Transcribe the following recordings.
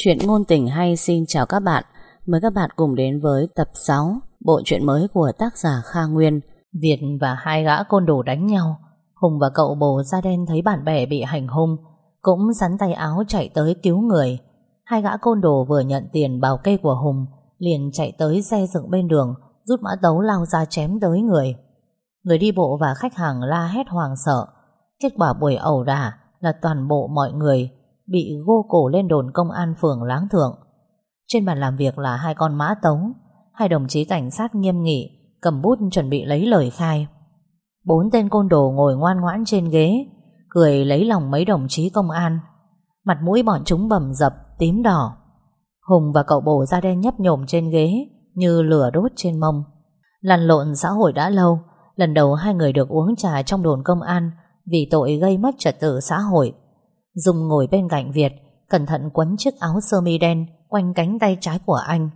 Chuyện ngôn tình hay xin chào các bạn. Mời các bạn cùng đến với tập 6 Bộ truyện mới của tác giả Kha Nguyên. Việt và hai gã côn đồ đánh nhau. Hùng và cậu bồ da đen thấy bạn bè bị hành hung, Cũng sắn tay áo chạy tới cứu người. Hai gã côn đồ vừa nhận tiền bảo kê của Hùng, Liền chạy tới xe dựng bên đường, Rút mã tấu lao ra chém tới người. Người đi bộ và khách hàng la hét hoàng sợ. Kết quả buổi ẩu đả là toàn bộ mọi người bị gô cổ lên đồn công an phường Láng Thượng. Trên bàn làm việc là hai con mã tấu, hai đồng chí cảnh sát nghiêm nghị, cầm bút chuẩn bị lấy lời khai. Bốn tên côn đồ ngồi ngoan ngoãn trên ghế, cười lấy lòng mấy đồng chí công an. Mặt mũi bọn chúng bầm dập, tím đỏ. Hùng và cậu bồ da đen nhấp nhổm trên ghế, như lửa đốt trên mông. Lăn lộn xã hội đã lâu, lần đầu hai người được uống trà trong đồn công an vì tội gây mất trật tự xã hội. Dung ngồi bên cạnh Việt, cẩn thận quấn chiếc áo sơ mi đen quanh cánh tay trái của anh.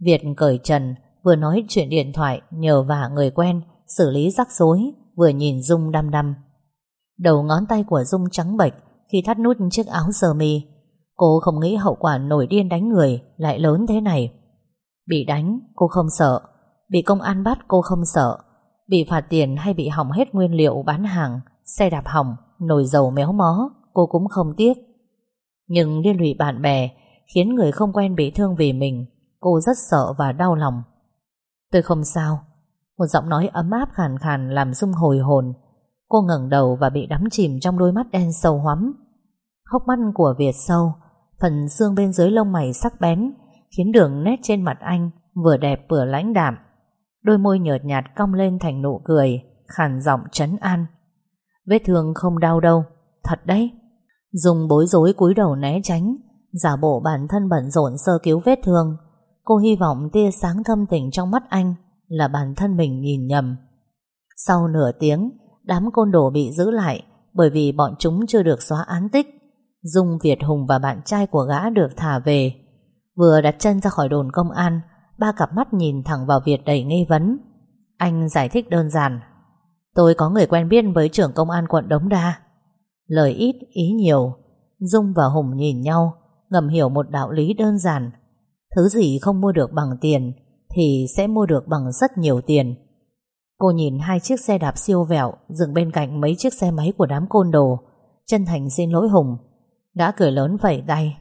Việt cởi trần, vừa nói chuyện điện thoại nhờ vả người quen, xử lý rắc rối, vừa nhìn Dung đăm đăm. Đầu ngón tay của Dung trắng bệch khi thắt nút chiếc áo sơ mi. Cô không nghĩ hậu quả nổi điên đánh người lại lớn thế này. Bị đánh, cô không sợ. Bị công an bắt, cô không sợ. Bị phạt tiền hay bị hỏng hết nguyên liệu bán hàng, xe đạp hỏng, nồi dầu méo mó, cô cũng không tiếc. Nhưng liên lụy bạn bè khiến người không quen bị thương vì mình, cô rất sợ và đau lòng. Tôi không sao. Một giọng nói ấm áp khàn khàn làm rung hồi hồn. Cô ngẩng đầu và bị đắm chìm trong đôi mắt đen sâu hoắm. Hốc mắt của Việt sâu, phần xương bên dưới lông mày sắc bén, khiến đường nét trên mặt anh vừa đẹp vừa lãnh đạm. Đôi môi nhợt nhạt cong lên thành nụ cười, khàn giọng trấn an. Vết thương không đau đâu, thật đấy. Dùng bối rối cúi đầu né tránh, Giả bộ bản thân bận rộn sơ cứu vết thương. Cô hy vọng tia sáng thâm tình trong mắt anh Là bản thân mình nhìn nhầm. Sau nửa tiếng, Đám côn đồ bị giữ lại Bởi vì bọn chúng chưa được xóa án tích. Dung Việt Hùng và bạn trai của gã được thả về. Vừa đặt chân ra khỏi đồn công an, Ba cặp mắt nhìn thẳng vào Việt đầy nghi vấn. Anh giải thích đơn giản. Tôi có người quen biết với trưởng công an quận Đống Đa. Lời ít, ý nhiều. Dung và Hùng nhìn nhau Ngầm hiểu một đạo lý đơn giản. Thứ gì không mua được bằng tiền Thì sẽ mua được bằng rất nhiều tiền. Cô nhìn hai chiếc xe đạp siêu vẹo Dừng bên cạnh mấy chiếc xe máy của đám côn đồ. Chân thành xin lỗi Hùng. Gã cười lớn vẩy tay.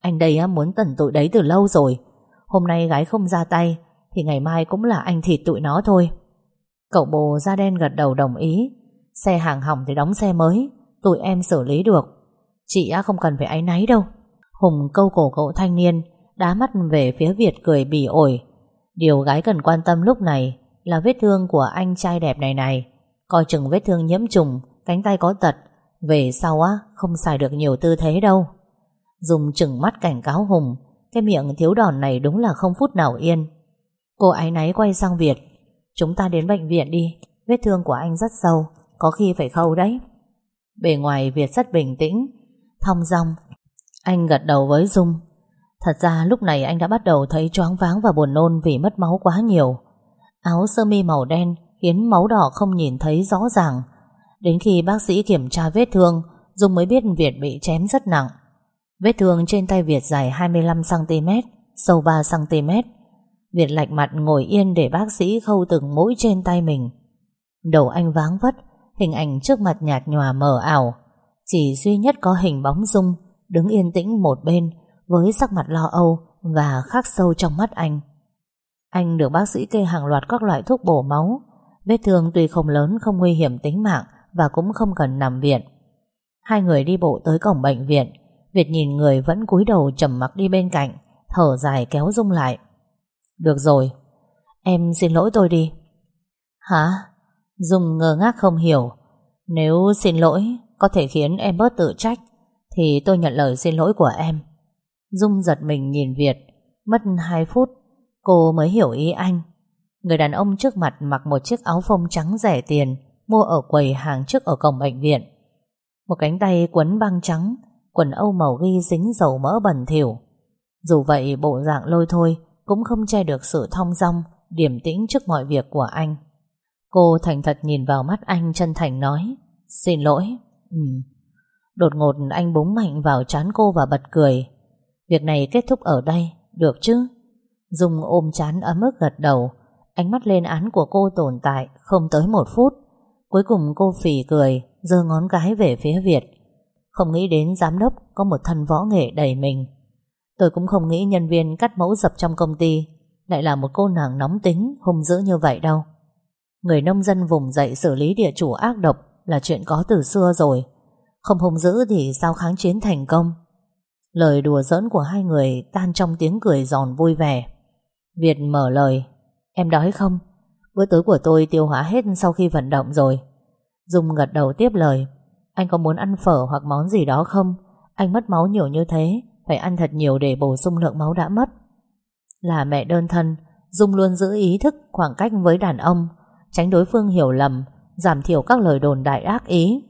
Anh đây muốn tẩn tụi đấy từ lâu rồi. Hôm nay gái không ra tay Thì ngày mai cũng là anh thịt tụi nó thôi. Cậu bồ da đen gật đầu đồng ý. Xe hàng hỏng thì đóng xe mới. Tụi em xử lý được. Chị không cần phải áy náy đâu. Hùng câu cổ cậu thanh niên, Đá mắt về phía Việt cười bỉ ổi. Điều gái cần quan tâm lúc này Là vết thương của anh trai đẹp này này. Coi chừng vết thương nhiễm trùng, Cánh tay có tật, Về sau á không xài được nhiều tư thế đâu. Dùng chừng mắt cảnh cáo Hùng, Cái miệng thiếu đòn này đúng là không phút nào yên. Cô ái náy quay sang Việt, Chúng ta đến bệnh viện đi, Vết thương của anh rất sâu, Có khi phải khâu đấy. Bề ngoài Việt rất bình tĩnh, Thong dong. Anh gật đầu với Dung. Thật ra lúc này anh đã bắt đầu thấy choáng váng và buồn nôn vì mất máu quá nhiều. Áo sơ mi màu đen Khiến máu đỏ không nhìn thấy rõ ràng. Đến khi bác sĩ kiểm tra vết thương, Dung mới biết Việt bị chém rất nặng. Vết thương trên tay Việt dài 25cm Sâu 3cm Việt lạch mặt ngồi yên để bác sĩ khâu từng mũi trên tay mình. Đầu anh váng vất Hình ảnh trước mặt nhạt nhòa mờ ảo. Chỉ duy nhất có hình bóng dung Đứng yên tĩnh một bên, Với sắc mặt lo âu Và khắc sâu trong mắt anh. Anh được bác sĩ kê hàng loạt các loại thuốc bổ máu. Vết thương tuy không lớn, Không nguy hiểm tính mạng Và cũng không cần nằm viện. Hai người đi bộ tới cổng bệnh viện. Việt nhìn người vẫn cúi đầu trầm mặc đi bên cạnh, Thở dài kéo Dung lại. Được rồi, Em xin lỗi tôi đi. Hả? Dung ngơ ngác không hiểu. Nếu xin lỗi Có thể khiến em bớt tự trách, Thì tôi nhận lời xin lỗi của em. Dung giật mình nhìn Việt. Mất 2 phút, Cô mới hiểu ý anh. Người đàn ông trước mặt mặc một chiếc áo phông trắng rẻ tiền, Mua ở quầy hàng trước ở cổng bệnh viện. Một cánh tay quấn băng trắng, Quần âu màu ghi dính dầu mỡ bẩn thỉu. Dù vậy, bộ dạng lôi thôi Cũng không che được sự thong dong, Điềm tĩnh trước mọi việc của anh. Cô thành thật nhìn vào mắt anh chân thành nói, Xin lỗi. Ừ. Đột ngột anh búng mạnh vào chán cô và bật cười. Việc này kết thúc ở đây, Được chứ? Dung ôm chán ấm ức gật đầu. Ánh mắt lên án của cô tồn tại Không tới một phút. Cuối cùng cô phì cười, giơ ngón cái về phía Việt. Không nghĩ đến giám đốc Có một thân võ nghệ đầy mình. Tôi cũng không nghĩ nhân viên cắt mẫu dập trong công ty, Lại là một cô nàng nóng tính, Hung dữ như vậy đâu. Người nông dân vùng dậy xử lý địa chủ ác độc Là chuyện có từ xưa rồi. Không hung dữ thì sao kháng chiến thành công? Lời đùa giỡn của hai người Tan trong tiếng cười giòn vui vẻ. Việt mở lời. Em đói không? Bữa tối của tôi tiêu hóa hết sau khi vận động rồi. Dung gật đầu tiếp lời. Anh có muốn ăn phở hoặc món gì đó không? Anh mất máu nhiều như thế, Phải ăn thật nhiều để bổ sung lượng máu đã mất. Là mẹ đơn thân, Dung luôn giữ ý thức khoảng cách với đàn ông. Tránh đối phương hiểu lầm, Giảm thiểu các lời đồn đại ác ý.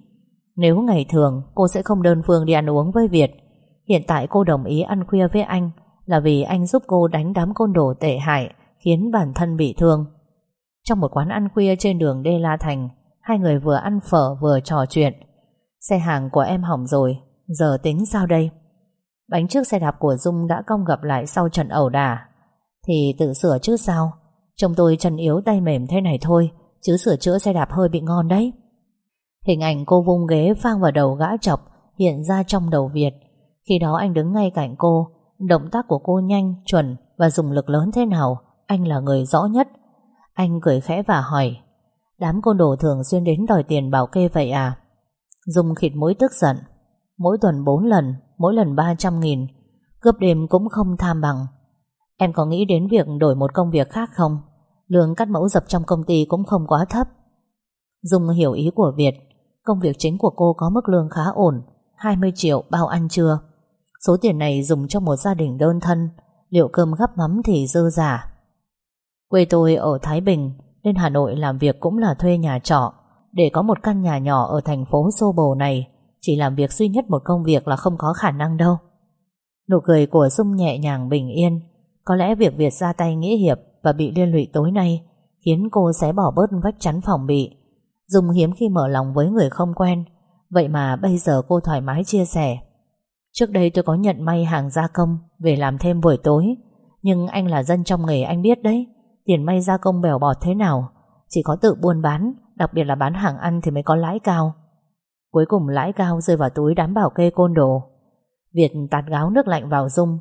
Nếu ngày thường, cô sẽ không đơn phương đi ăn uống với Việt. Hiện tại cô đồng ý ăn khuya với anh Là vì anh giúp cô đánh đám côn đồ tệ hại, Khiến bản thân bị thương. Trong một quán ăn khuya trên đường Đê La Thành, Hai người vừa ăn phở vừa trò chuyện. Xe hàng của em hỏng rồi, Giờ tính sao đây? Bánh trước xe đạp của Dung đã cong gặp lại Sau trận ẩu đả. Thì tự sửa chứ sao? Trông tôi chân yếu tay mềm thế này thôi Chứ sửa chữa xe đạp hơi bị ngon đấy. Hình ảnh cô vung ghế phang vào đầu gã chọc Hiện ra trong đầu Việt. Khi đó anh đứng ngay cạnh cô Động tác của cô nhanh, chuẩn Và dùng lực lớn thế nào Anh là người rõ nhất. Anh cười khẽ và hỏi Đám côn đồ thường xuyên đến đòi tiền bảo kê vậy à? Dung khịt mũi tức giận Mỗi tuần 4 lần Mỗi lần 300 nghìn Cướp đêm cũng không tham bằng. Em có nghĩ đến việc đổi một công việc khác không? Lương cắt mẫu dập trong công ty cũng không quá thấp. Dung hiểu ý của Việt. Công việc chính của cô có mức lương khá ổn 20 triệu bao ăn trưa. Số tiền này dùng cho một gia đình đơn thân. Liệu cơm gắp mắm thì dư giả. Quê tôi ở Thái Bình Lên Hà Nội làm việc cũng là thuê nhà trọ. Để có một căn nhà nhỏ ở thành phố Xô Bồ này, Chỉ làm việc duy nhất một công việc là không có khả năng đâu. Nụ cười của Dung nhẹ nhàng bình yên. Có lẽ việc Việt ra tay nghĩa hiệp Và bị liên lụy tối nay Khiến cô sẽ bỏ bớt vách chắn phòng bị. Dùng hiếm khi mở lòng với người không quen, Vậy mà bây giờ cô thoải mái chia sẻ. Trước đây tôi có nhận may hàng gia công Về làm thêm buổi tối, Nhưng anh là dân trong nghề anh biết đấy, Tiền may gia công bèo bọt thế nào, Chỉ có tự buôn bán, Đặc biệt là bán hàng ăn thì mới có lãi cao. Cuối cùng lãi cao rơi vào túi đám bảo kê côn đồ. Việt tạt gáo nước lạnh vào Dung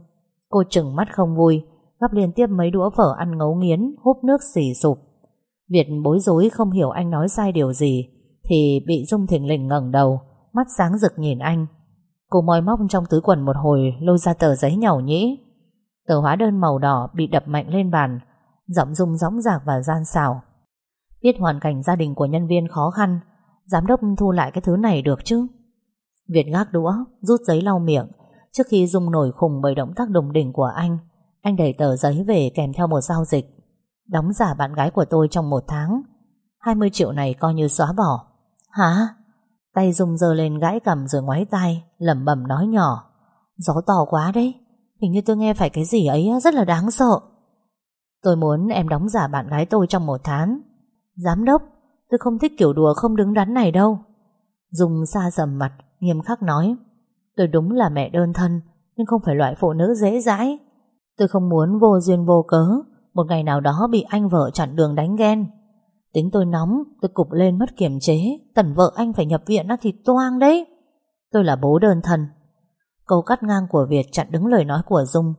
Cô chừng mắt không vui Gắp liên tiếp mấy đũa phở ăn ngấu nghiến, Húp nước xì sụp. Việt bối rối không hiểu anh nói sai điều gì, Thì bị Dung thình lình ngẩng đầu, Mắt sáng rực nhìn anh. Cô moi móc trong túi quần một hồi, Lôi ra tờ giấy nhỏ nhĩ. Tờ hóa đơn màu đỏ bị đập mạnh lên bàn, Giọng Dung gióng giạc và gian xảo. Biết hoàn cảnh gia đình của nhân viên khó khăn, Giám đốc thu lại cái thứ này được chứ? Việt gác đũa, Rút giấy lau miệng, Trước khi Dung nổi khùng bởi động tác đồng đỉnh của anh. Anh đẩy tờ giấy về kèm theo một giao dịch. Đóng giả bạn gái của tôi trong một tháng. 20 triệu này coi như xóa bỏ. Hả? Tay Dung dơ lên gãi cầm rồi ngoái tai, lẩm bẩm nói nhỏ. Gió to quá đấy. Hình như tôi nghe phải cái gì ấy rất là đáng sợ. Tôi muốn em đóng giả bạn gái tôi trong một tháng. Giám đốc, Tôi không thích kiểu đùa không đứng đắn này đâu. Dung xa dầm mặt, Nghiêm khắc nói. Tôi đúng là mẹ đơn thân, Nhưng không phải loại phụ nữ dễ dãi. Tôi không muốn vô duyên vô cớ Một ngày nào đó bị anh vợ chặn đường đánh ghen. Tính tôi nóng Tôi cục lên mất kiểm chế Tần vợ anh phải nhập viện thì toang đấy. Tôi là bố đơn thân. Câu cắt ngang của Việt chặn đứng lời nói của Dung.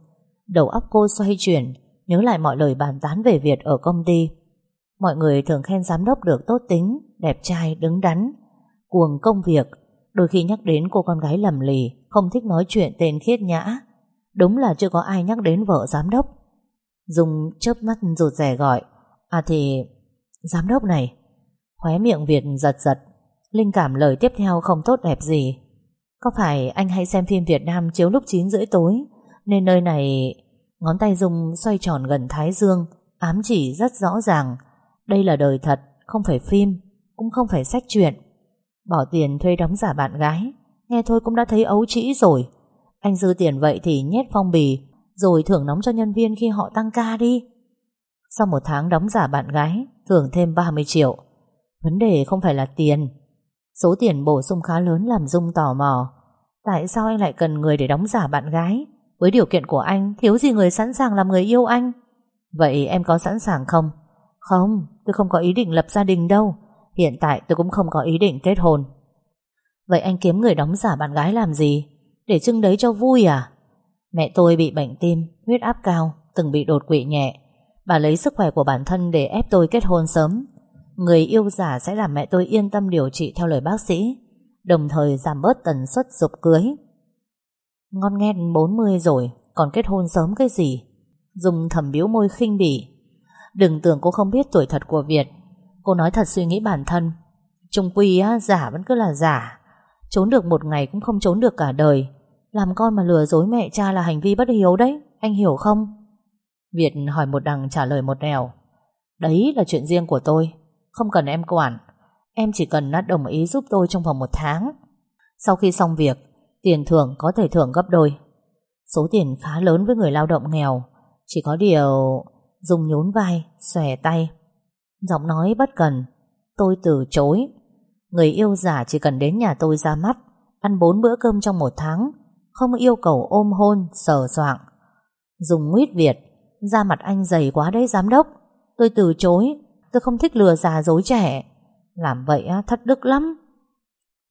Đầu óc cô xoay chuyển Nhớ lại mọi lời bàn tán về Việt ở công ty. Mọi người thường khen giám đốc được tốt tính Đẹp trai, đứng đắn. Cuồng công việc Đôi khi nhắc đến cô con gái lầm lì Không thích nói chuyện tên khiết nhã. Đúng là chưa có ai nhắc đến vợ giám đốc. Dung chớp mắt rụt rè gọi. À thì Giám đốc này. Khóe miệng Việt giật giật. Linh cảm lời tiếp theo không tốt đẹp gì. Có phải anh hay xem phim Việt Nam chiếu lúc 9 rưỡi tối? Nên nơi này Ngón tay Dung xoay tròn gần Thái Dương Ám chỉ rất rõ ràng. Đây là đời thật, không phải phim Cũng không phải sách truyện. Bỏ tiền thuê đóng giả bạn gái. Nghe thôi cũng đã thấy ấu trĩ rồi. Anh dư tiền vậy thì nhét phong bì, Rồi thưởng nóng cho nhân viên khi họ tăng ca đi. Sau một tháng đóng giả bạn gái, Thưởng thêm 30 triệu. Vấn đề không phải là tiền. Số tiền bổ sung khá lớn làm Dung tò mò. Tại sao anh lại cần người để đóng giả bạn gái? Với điều kiện của anh, Thiếu gì người sẵn sàng làm người yêu anh? Vậy em có sẵn sàng không? Không, tôi không có ý định lập gia đình đâu. Hiện tại tôi cũng không có ý định kết hôn. Vậy anh kiếm người đóng giả bạn gái làm gì? Để trưng đấy cho vui à? Mẹ tôi bị bệnh tim Huyết áp cao Từng bị đột quỵ nhẹ. Bà lấy sức khỏe của bản thân để ép tôi kết hôn sớm. Người yêu giả sẽ làm mẹ tôi yên tâm điều trị theo lời bác sĩ Đồng thời giảm bớt tần suất dục cưới. Ngon nghe 40 rồi Còn kết hôn sớm cái gì? Dùng thầm biếu môi khinh bỉ. Đừng tưởng cô không biết tuổi thật của Việt. Cô nói thật suy nghĩ bản thân. Trung quy á, giả vẫn cứ là giả. Trốn được một ngày cũng không trốn được cả đời. Làm con mà lừa dối mẹ cha là hành vi bất hiếu đấy Anh hiểu không? Việt hỏi một đằng trả lời một nẻo. Đấy là chuyện riêng của tôi Không cần em quản. Em chỉ cần nát đồng ý giúp tôi trong vòng một tháng. Sau khi xong việc Tiền thưởng có thể thưởng gấp đôi. Số tiền khá lớn với người lao động nghèo Chỉ có điều Dùng nhún vai, xòe tay. Giọng nói bất cần Tôi từ chối. Người yêu giả chỉ cần đến nhà tôi ra mắt Ăn bốn bữa cơm trong một tháng không yêu cầu ôm hôn, sờ soạng. Dùng nguyết Việt Da mặt anh dày quá đấy giám đốc. Tôi từ chối Tôi không thích lừa già dối trẻ. Làm vậy thất đức lắm.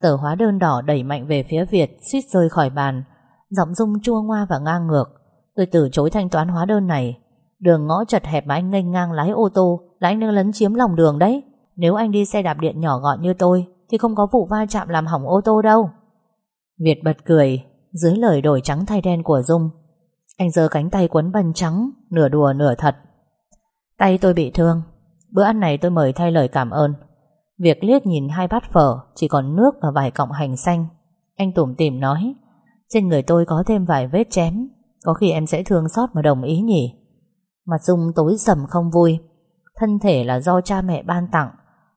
Tờ hóa đơn đỏ đẩy mạnh về phía Việt suýt rơi khỏi bàn. Giọng dung chua ngoa và ngang ngược. Tôi từ chối thanh toán hóa đơn này. Đường ngõ chật hẹp mà anh nghênh ngang lái ô tô Là anh đang lấn chiếm lòng đường đấy. Nếu anh đi xe đạp điện nhỏ gọn như tôi Thì không có vụ va chạm làm hỏng ô tô đâu. Việt bật cười. Dưới lời đổi trắng thay đen của Dung. Anh giơ cánh tay quấn băng trắng, Nửa đùa nửa thật. Tay tôi bị thương. Bữa ăn này tôi mời thay lời cảm ơn. Việc liếc nhìn hai bát phở, Chỉ còn nước và vài cọng hành xanh. Anh tủm tỉm nói, Trên người tôi có thêm vài vết chém, Có khi em sẽ thương xót mà đồng ý nhỉ? Mặt Dung tối sầm không vui. Thân thể là do cha mẹ ban tặng,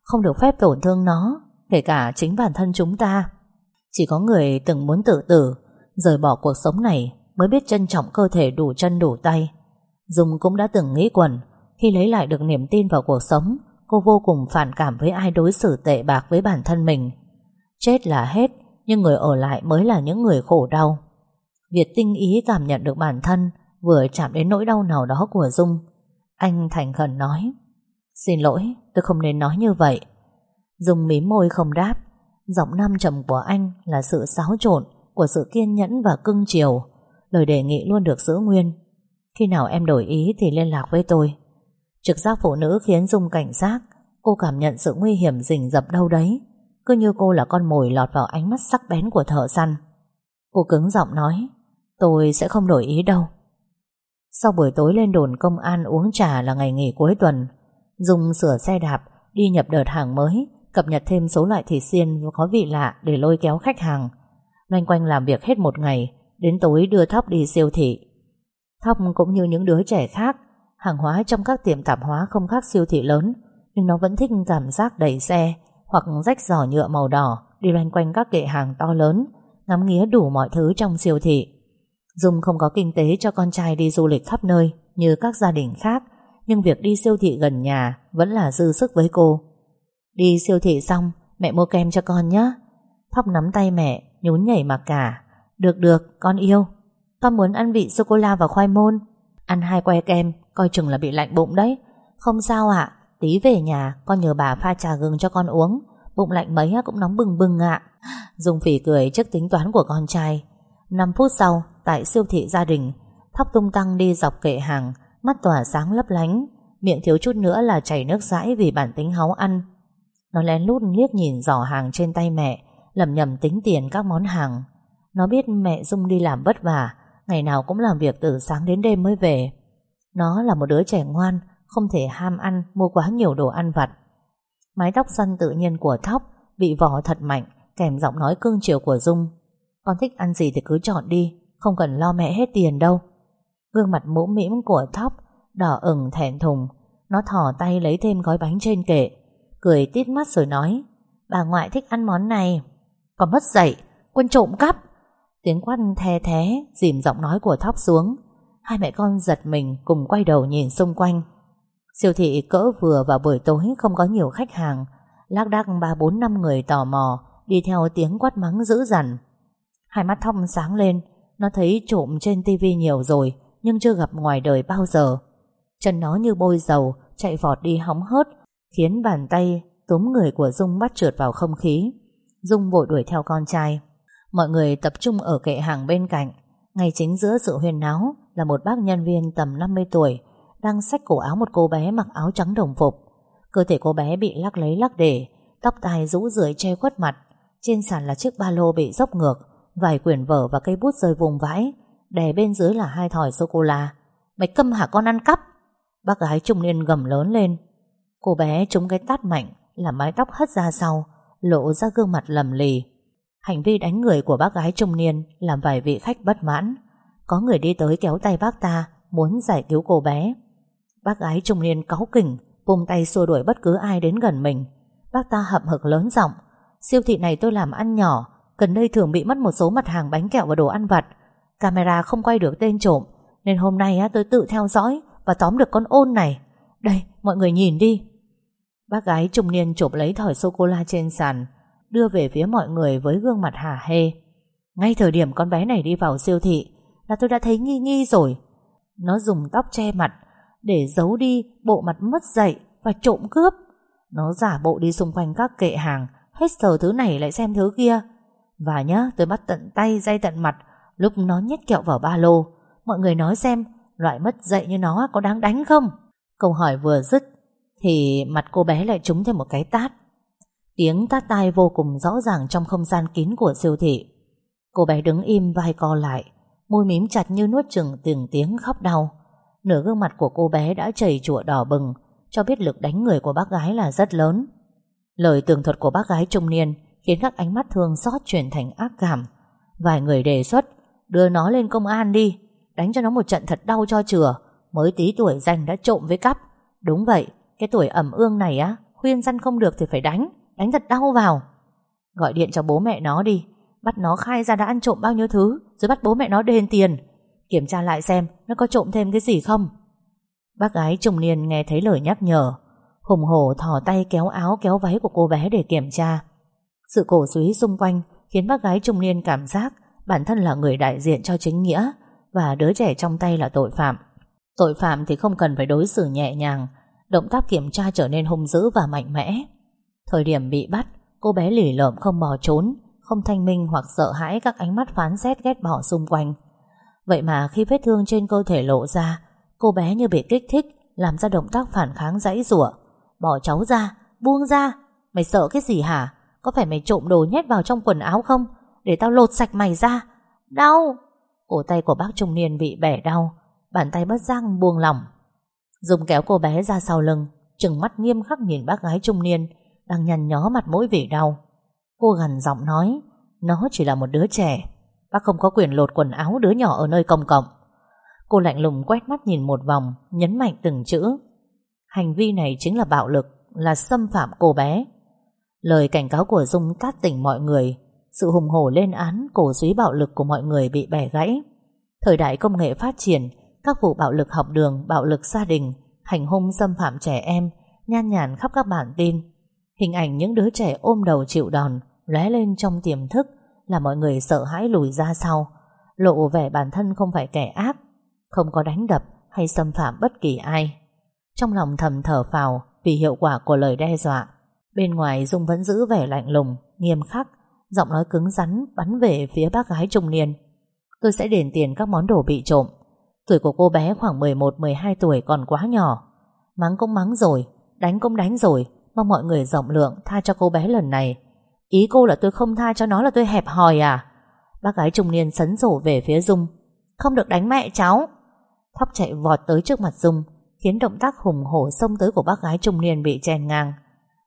Không được phép tổn thương nó, Kể cả chính bản thân chúng ta. Chỉ có người từng muốn tự tử Rời bỏ cuộc sống này Mới biết trân trọng cơ thể đủ chân đủ tay. Dung cũng đã từng nghĩ quẩn, Khi lấy lại được niềm tin vào cuộc sống, Cô vô cùng phản cảm với ai đối xử tệ bạc với bản thân mình. Chết là hết, Nhưng người ở lại mới là những người khổ đau. Việt tinh ý cảm nhận được bản thân Vừa chạm đến nỗi đau nào đó của Dung. Anh thành khẩn nói, Xin lỗi, tôi không nên nói như vậy. Dung mím môi không đáp. Giọng nam trầm của anh là sự xáo trộn của sự kiên nhẫn và cưng chiều. Lời đề nghị luôn được giữ nguyên. Khi nào em đổi ý thì liên lạc với tôi. Trực giác phụ nữ khiến Dung cảnh giác. Cô cảm nhận sự nguy hiểm rình rập đâu đấy. Cứ như cô là con mồi lọt vào ánh mắt sắc bén của thợ săn. Cô cứng giọng nói, Tôi sẽ không đổi ý đâu. Sau buổi tối lên đồn công an uống trà là ngày nghỉ cuối tuần, Dung sửa xe đạp, Đi nhập đợt hàng mới, Cập nhật thêm số loại thịt xiên có vị lạ Để lôi kéo khách hàng. Loanh quanh làm việc hết một ngày, Đến tối đưa Thóc đi siêu thị. Thóc cũng như những đứa trẻ khác, Hàng hóa trong các tiệm tạp hóa không khác siêu thị lớn, Nhưng nó vẫn thích cảm giác đẩy xe Hoặc rách giỏ nhựa màu đỏ Đi loanh quanh các kệ hàng to lớn, Ngắm nghía đủ mọi thứ trong siêu thị. Dung không có kinh tế cho con trai đi du lịch khắp nơi Như các gia đình khác, Nhưng việc đi siêu thị gần nhà Vẫn là dư sức với cô. Đi siêu thị xong, Mẹ mua kem cho con nhé Thóc nắm tay mẹ nhún nhảy mà cả. Được được, con yêu. Con muốn ăn vị sô-cô-la và khoai môn. Ăn hai que kem, Coi chừng là bị lạnh bụng đấy. Không sao ạ, Tí về nhà, con nhờ bà pha trà gừng cho con uống. Bụng lạnh mấy cũng nóng bừng bừng ạ. Dung phỉ cười trước tính toán của con trai. 5 phút sau, Tại siêu thị gia đình, Thóc tung tăng đi dọc kệ hàng, Mắt tỏa sáng lấp lánh. Miệng thiếu chút nữa là chảy nước dãi vì bản tính háu ăn. Nó lén lút liếc nhìn giỏ hàng trên tay mẹ lầm nhầm tính tiền các món hàng. Nó biết mẹ Dung đi làm vất vả, Ngày nào cũng làm việc từ sáng đến đêm mới về. Nó là một đứa trẻ ngoan, Không thể ham ăn, Mua quá nhiều đồ ăn vặt. Mái tóc xanh tự nhiên của Thóc Bị vò thật mạnh, Kèm giọng nói cương chiều của Dung. Con thích ăn gì thì cứ chọn đi, Không cần lo mẹ hết tiền đâu. Gương mặt mũ mĩm của Thóc Đỏ ửng thẹn thùng. Nó thò tay lấy thêm gói bánh trên kệ, Cười tít mắt rồi nói, Bà ngoại thích ăn món này. Còn mất dậy, Quân trộm cắp. Tiếng quát the thế Dìm giọng nói của Thóc xuống. Hai mẹ con giật mình cùng quay đầu nhìn xung quanh. Siêu thị cỡ vừa vào buổi tối Không có nhiều khách hàng. Lác đác ba bốn năm người tò mò, Đi theo tiếng quát mắng dữ dằn. Hai mắt Thóc sáng lên, Nó thấy trộm trên tivi nhiều rồi, Nhưng chưa gặp ngoài đời bao giờ. Chân nó như bôi dầu, Chạy vọt đi hóng hớt, Khiến bàn tay túm người của Dung bắt trượt vào không khí. Dung vội đuổi theo con trai. Mọi người tập trung ở kệ hàng bên cạnh. Ngay chính giữa sự huyên náo Là một bác nhân viên tầm 50 tuổi, Đang xách cổ áo một cô bé mặc áo trắng đồng phục. Cơ thể cô bé bị lắc lấy lắc để, Tóc tai rũ rượi che khuất mặt. Trên sàn là chiếc ba lô bị dốc ngược, Vài quyển vở và cây bút rơi vùng vãi. Đè bên dưới là hai thỏi sô-cô-la. Mày câm hả con ăn cắp? Bác gái trung niên gầm lớn lên. Cô bé trúng cái tát mạnh, Làm mái tóc hất ra sau. Lộ ra gương mặt lầm lì. Hành vi đánh người của bác gái trung niên Làm vài vị khách bất mãn. Có người đi tới kéo tay bác ta, Muốn giải cứu cô bé. Bác gái trung niên cáu kỉnh Vùng tay xua đuổi bất cứ ai đến gần mình. Bác ta hậm hực lớn giọng, Siêu thị này tôi làm ăn nhỏ, Gần đây thường bị mất một số mặt hàng bánh kẹo và đồ ăn vặt. Camera không quay được tên trộm, Nên hôm nay tôi tự theo dõi Và tóm được con ôn này. Đây, mọi người nhìn đi. Bác gái trung niên chụp lấy thỏi sô-cô-la trên sàn, Đưa về phía mọi người với gương mặt hả hê. Ngay thời điểm con bé này đi vào siêu thị Là tôi đã thấy nghi nghi rồi. Nó dùng tóc che mặt Để giấu đi bộ mặt mất dạy Và trộm cướp. Nó giả bộ đi xung quanh các kệ hàng, Hết sờ thứ này lại xem thứ kia. Và nhá, tôi bắt tận tay dây tận mặt Lúc nó nhét kẹo vào ba lô. Mọi người nói xem, Loại mất dạy như nó có đáng đánh không? Câu hỏi vừa dứt thì mặt cô bé lại trúng thêm một cái tát. Tiếng tát tai vô cùng rõ ràng Trong không gian kín của siêu thị. Cô bé đứng im vai co lại Môi mím chặt như nuốt chừng từng tiếng khóc đau. Nửa gương mặt của cô bé đã chảy chụa đỏ bừng Cho biết lực đánh người của bác gái là rất lớn. Lời tường thuật của bác gái trung niên Khiến các ánh mắt thương xót chuyển thành ác cảm. Vài người đề xuất Đưa nó lên công an đi Đánh cho nó một trận thật đau cho chừa Mới tí tuổi danh đã trộm với cắp. Đúng vậy, cái tuổi ẩm ương này á, Khuyên răn không được thì phải đánh Đánh thật đau vào. Gọi điện cho bố mẹ nó đi, Bắt nó khai ra đã ăn trộm bao nhiêu thứ, Rồi bắt bố mẹ nó đền tiền, Kiểm tra lại xem nó có trộm thêm cái gì không. Bác gái trung niên nghe thấy lời nhắc nhở, Hùng hổ thò tay kéo áo, kéo váy của cô bé để kiểm tra. Sự cổ suý xung quanh Khiến bác gái trung niên cảm giác Bản thân là người đại diện cho chính nghĩa Và đứa trẻ trong tay là tội phạm. Tội phạm thì không cần phải đối xử nhẹ nhàng Động tác kiểm tra trở nên hung dữ và mạnh mẽ. Thời điểm bị bắt Cô bé lỉ lợm không bỏ trốn Không thanh minh hoặc sợ hãi các ánh mắt phán xét ghét bỏ xung quanh. Vậy mà khi vết thương trên cơ thể lộ ra Cô bé như bị kích thích Làm ra động tác phản kháng dãy rủa. Bỏ cháu ra, buông ra Mày sợ cái gì hả? Có phải mày trộm đồ nhét vào trong quần áo không? Để tao lột sạch mày ra. Đau. Cổ tay của bác trung niên bị bẻ đau Bàn tay bất giác buông lỏng. Dung kéo cô bé ra sau lưng, Trừng mắt nghiêm khắc nhìn bác gái trung niên, Đang nhăn nhó mặt mũi vì đau. Cô gần giọng nói, Nó chỉ là một đứa trẻ, Bác không có quyền lột quần áo đứa nhỏ ở nơi công cộng. Cô lạnh lùng quét mắt nhìn một vòng, Nhấn mạnh từng chữ, Hành vi này chính là bạo lực, Là xâm phạm cô bé. Lời cảnh cáo của Dung cát tỉnh mọi người, Sự hùng hổ lên án Cổ suý bạo lực của mọi người bị bẻ gãy. Thời đại công nghệ phát triển các vụ bạo lực học đường, Bạo lực gia đình, Hành hung xâm phạm trẻ em, Nhan nhản khắp các bản tin. Hình ảnh những đứa trẻ ôm đầu chịu đòn, lóe lên trong tiềm thức Là mọi người sợ hãi lùi ra sau. Lộ vẻ bản thân không phải kẻ ác, Không có đánh đập hay xâm phạm bất kỳ ai. Trong lòng thầm thở phào Vì hiệu quả của lời đe dọa. Bên ngoài Dung vẫn giữ vẻ lạnh lùng, Nghiêm khắc, Giọng nói cứng rắn bắn về phía bác gái trung niên. Tôi sẽ đền tiền các món đồ bị trộm. Tuổi của cô bé khoảng 11-12 tuổi còn quá nhỏ. Mắng cũng mắng rồi Đánh cũng đánh rồi Mong mọi người rộng lượng tha cho cô bé lần này. Ý cô là tôi không tha cho nó là tôi hẹp hòi à? Bác gái trung niên sấn rổ về phía Dung. Không được đánh mẹ cháu. Thóc chạy vọt tới trước mặt Dung khiến động tác hùng hổ xông tới của bác gái trung niên bị chèn ngang.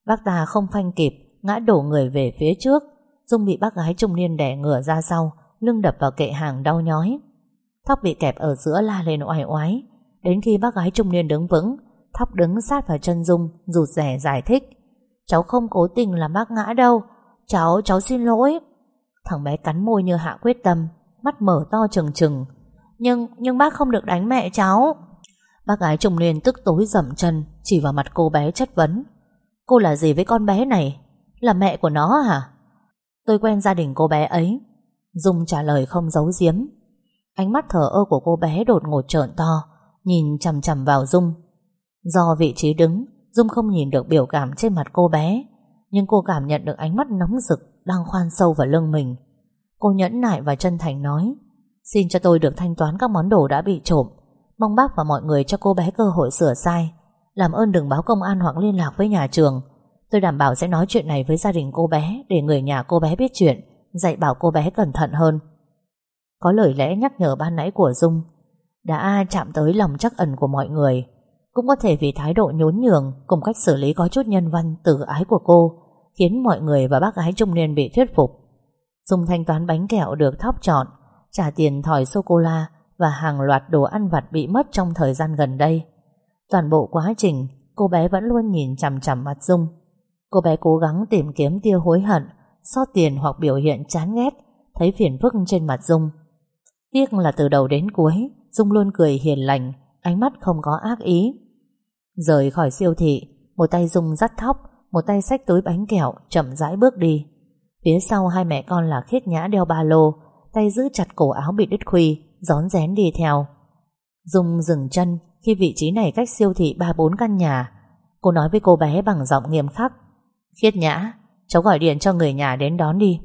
Bác ta không phanh kịp, ngã đổ người về phía trước, Dung bị bác gái trung niên đè ngửa ra sau, lưng đập vào kệ hàng đau nhói. Thóc bị kẹp ở giữa la lên oai oái, đến khi bác gái trung niên đứng vững, Thóc đứng sát vào chân Dung, rụt rẻ giải thích. Cháu không cố tình làm bác ngã đâu, cháu, cháu xin lỗi. Thằng bé cắn môi như hạ quyết tâm, mắt mở to trừng trừng. Nhưng, nhưng bác không được đánh mẹ cháu. Bác gái trung niên tức tối dậm chân Chỉ vào mặt cô bé chất vấn Cô là gì với con bé này Là mẹ của nó hả Tôi quen gia đình cô bé ấy Dung trả lời không giấu giếm Ánh mắt thờ ơ của cô bé đột ngột trợn to, Nhìn chằm chằm vào Dung. Do vị trí đứng, Dung không nhìn được biểu cảm trên mặt cô bé, Nhưng cô cảm nhận được ánh mắt nóng rực Đang khoan sâu vào lưng mình. Cô nhẫn nại và chân thành nói, Xin cho tôi được thanh toán các món đồ đã bị trộm. Mong bác và mọi người cho cô bé cơ hội sửa sai. Làm ơn đừng báo công an hoặc liên lạc với nhà trường. Tôi đảm bảo sẽ nói chuyện này với gia đình cô bé Để người nhà cô bé biết chuyện, Dạy bảo cô bé cẩn thận hơn. Có lời lẽ nhắc nhở ban nãy của Dung. Đã chạm tới lòng chắc ẩn của mọi người, Cũng có thể vì thái độ nhốn nhường Cùng cách xử lý có chút nhân văn từ ái của cô, Khiến mọi người và bác gái trung niên bị thuyết phục. Dung thanh toán bánh kẹo được thóc chọn Trả tiền thỏi sô-cô-la Và hàng loạt đồ ăn vặt bị mất trong thời gian gần đây. Toàn bộ quá trình, Cô bé vẫn luôn nhìn chằm chằm mặt Dung. Cô bé cố gắng tìm kiếm tia hối hận so tiền hoặc biểu hiện chán ghét, Thấy phiền phức trên mặt Dung. Tiếc là từ đầu đến cuối, Dung luôn cười hiền lành, Ánh mắt không có ác ý. Rời khỏi siêu thị, Một tay Dung dắt thóc, Một tay xách túi bánh kẹo, chậm rãi bước đi. Phía sau hai mẹ con là khiết nhã đeo ba lô, Tay giữ chặt cổ áo bị đứt khuy, rón rén đi theo. Dung dừng chân khi vị trí này cách siêu thị ba bốn căn nhà. Cô nói với cô bé bằng giọng nghiêm khắc, Khiết nhã, Cháu gọi điện cho người nhà đến đón đi.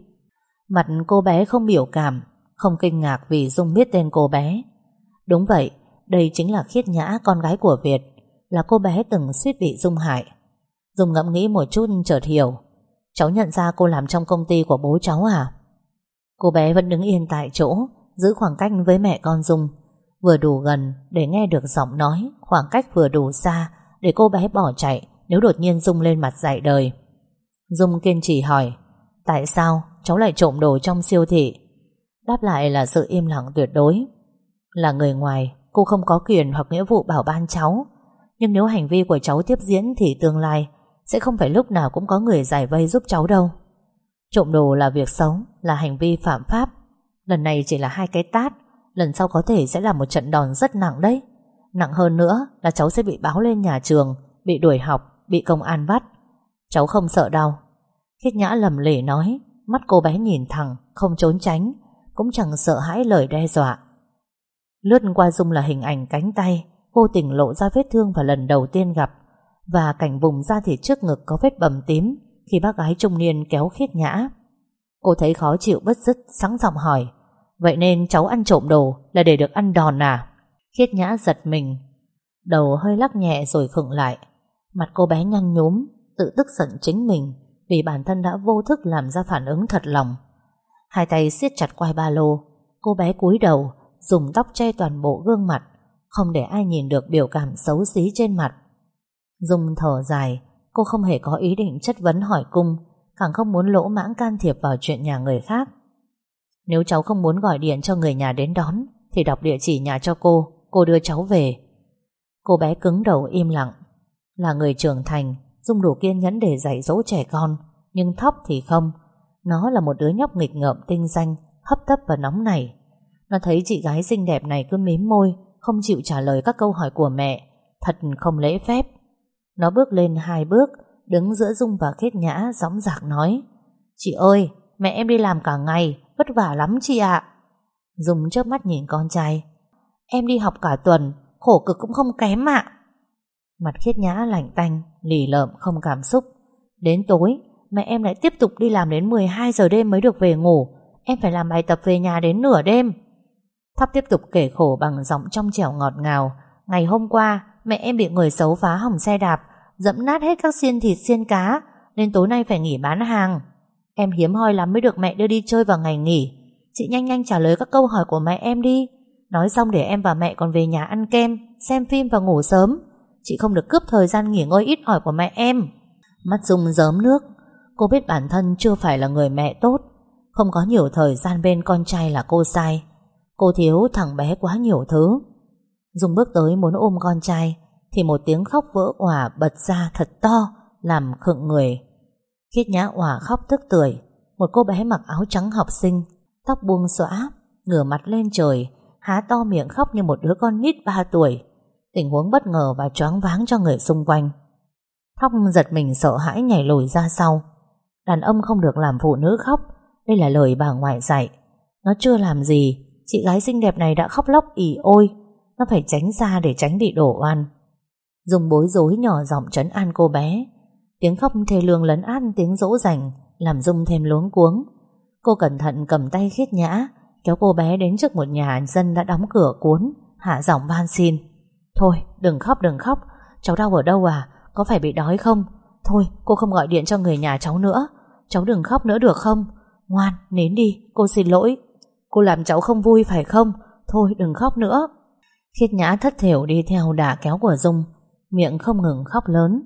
Mặt cô bé không biểu cảm không kinh ngạc vì Dung biết tên cô bé. Đúng vậy, Đây chính là Khiết nhã con gái của Việt, Là cô bé từng suýt bị Dung hại. Dung ngẫm nghĩ một chút chợt hiểu. Cháu nhận ra cô làm trong công ty của bố cháu à? Cô bé vẫn đứng yên tại chỗ, Giữ khoảng cách với mẹ con Dung. Vừa đủ gần để nghe được giọng nói, Khoảng cách vừa đủ xa Để cô bé bỏ chạy Nếu đột nhiên Dung lên mặt dạy đời. Dung kiên trì hỏi, Tại sao cháu lại trộm đồ trong siêu thị? Đáp lại là sự im lặng tuyệt đối. Là người ngoài, Cô không có quyền hoặc nghĩa vụ bảo ban cháu. Nhưng nếu hành vi của cháu tiếp diễn Thì tương lai Sẽ không phải lúc nào cũng có người giải vây giúp cháu đâu. Trộm đồ là việc xấu, Là hành vi phạm pháp. Lần này chỉ là hai cái tát, Lần sau có thể sẽ là một trận đòn rất nặng đấy. Nặng hơn nữa là cháu sẽ bị báo lên nhà trường, Bị đuổi học, Bị công an bắt. Cháu không sợ đau. Khiết nhã lầm lể nói, Mắt cô bé nhìn thẳng, Không trốn tránh. Cũng chẳng sợ hãi lời đe dọa. Lướt qua Dung là hình ảnh cánh tay, Vô tình lộ ra vết thương vào lần đầu tiên gặp, Và cảnh vùng da thịt trước ngực Có vết bầm tím Khi bác gái trung niên kéo khiết nhã. Cô thấy khó chịu bất dứt Sẵn giọng hỏi, Vậy nên cháu ăn trộm đồ là để được ăn đòn à? Khiết nhã giật mình, Đầu hơi lắc nhẹ rồi khựng lại. Mặt cô bé nhăn nhúm, Tự tức giận chính mình Vì bản thân đã vô thức làm ra phản ứng thật lòng. Hai tay siết chặt quai ba lô. Cô bé cúi đầu, Dùng tóc che toàn bộ gương mặt, Không để ai nhìn được biểu cảm xấu xí trên mặt. Dung thở dài, Cô không hề có ý định chất vấn hỏi cung, Càng không muốn lỗ mãng can thiệp vào chuyện nhà người khác. Nếu cháu không muốn gọi điện cho người nhà đến đón, Thì đọc địa chỉ nhà cho cô Cô đưa cháu về. Cô bé cứng đầu im lặng. Là người trưởng thành, Dung đủ kiên nhẫn để dạy dỗ trẻ con, Nhưng Thóc thì không nó là một đứa nhóc nghịch ngợm tinh danh, Hấp tấp và nóng nảy. Nó thấy chị gái xinh đẹp này cứ mím môi, Không chịu trả lời các câu hỏi của mẹ. Thật không lễ phép. Nó bước lên hai bước, Đứng giữa Dung và Khiết Nhã, Gióng dạc nói, Chị ơi, mẹ em đi làm cả ngày, Vất vả lắm chị ạ. Dung chớp mắt nhìn con trai, Em đi học cả tuần, Khổ cực cũng không kém ạ. Mặt Khiết Nhã lạnh tanh, lì lợm, không cảm xúc. Đến tối Mẹ em lại tiếp tục đi làm đến 12 giờ đêm mới được về ngủ. Em phải làm bài tập về nhà đến nửa đêm. Thắp tiếp tục kể khổ bằng giọng trong trẻo ngọt ngào. Ngày hôm qua, Mẹ em bị người xấu phá hỏng xe đạp, Dẫm nát hết các xiên thịt xiên cá, Nên tối nay phải nghỉ bán hàng. Em hiếm hoi lắm mới được mẹ đưa đi chơi vào ngày nghỉ. Chị nhanh nhanh trả lời các câu hỏi của mẹ em đi. Nói xong để em và mẹ còn về nhà ăn kem, Xem phim và ngủ sớm. Chị không được cướp thời gian nghỉ ngơi ít ỏi của mẹ em. Mắt Dung giớm nước. Cô biết bản thân chưa phải là người mẹ tốt. Không có nhiều thời gian bên con trai là cô sai. Cô thiếu thằng bé quá nhiều thứ. Dung bước tới muốn ôm con trai, Thì một tiếng khóc vỡ òa bật ra thật to, Làm khựng người. Khiết nhã òa khóc tức tưởi. Một cô bé mặc áo trắng học sinh, Tóc buông xõa, Ngửa mặt lên trời, Há to miệng khóc như một đứa con nít 3 tuổi. Tình huống bất ngờ và choáng váng cho người xung quanh. Thóc giật mình sợ hãi nhảy lùi ra sau. Đàn ông không được làm phụ nữ khóc. Đây là lời bà ngoại dạy. Nó chưa làm gì. Chị gái xinh đẹp này đã khóc lóc, ỉ ôi. Nó phải tránh xa để tránh bị đổ oan. Dùng bối rối nhỏ giọng trấn an cô bé. Tiếng khóc thê lương lấn an tiếng dỗ dành, Làm Dung thêm luống cuống. Cô cẩn thận cầm tay khiết nhã, Kéo cô bé đến trước một nhà dân đã đóng cửa cuốn, Hạ giọng van xin. Thôi, đừng khóc đừng khóc. Cháu đau ở đâu à? Có phải bị đói không? Thôi, cô không gọi điện cho người nhà cháu nữa. Cháu đừng khóc nữa được không? Ngoan nín đi, cô xin lỗi. Cô làm cháu không vui phải không? Thôi, đừng khóc nữa. Khiết nhã thất thiểu đi theo đà kéo của Dung. Miệng không ngừng khóc lớn.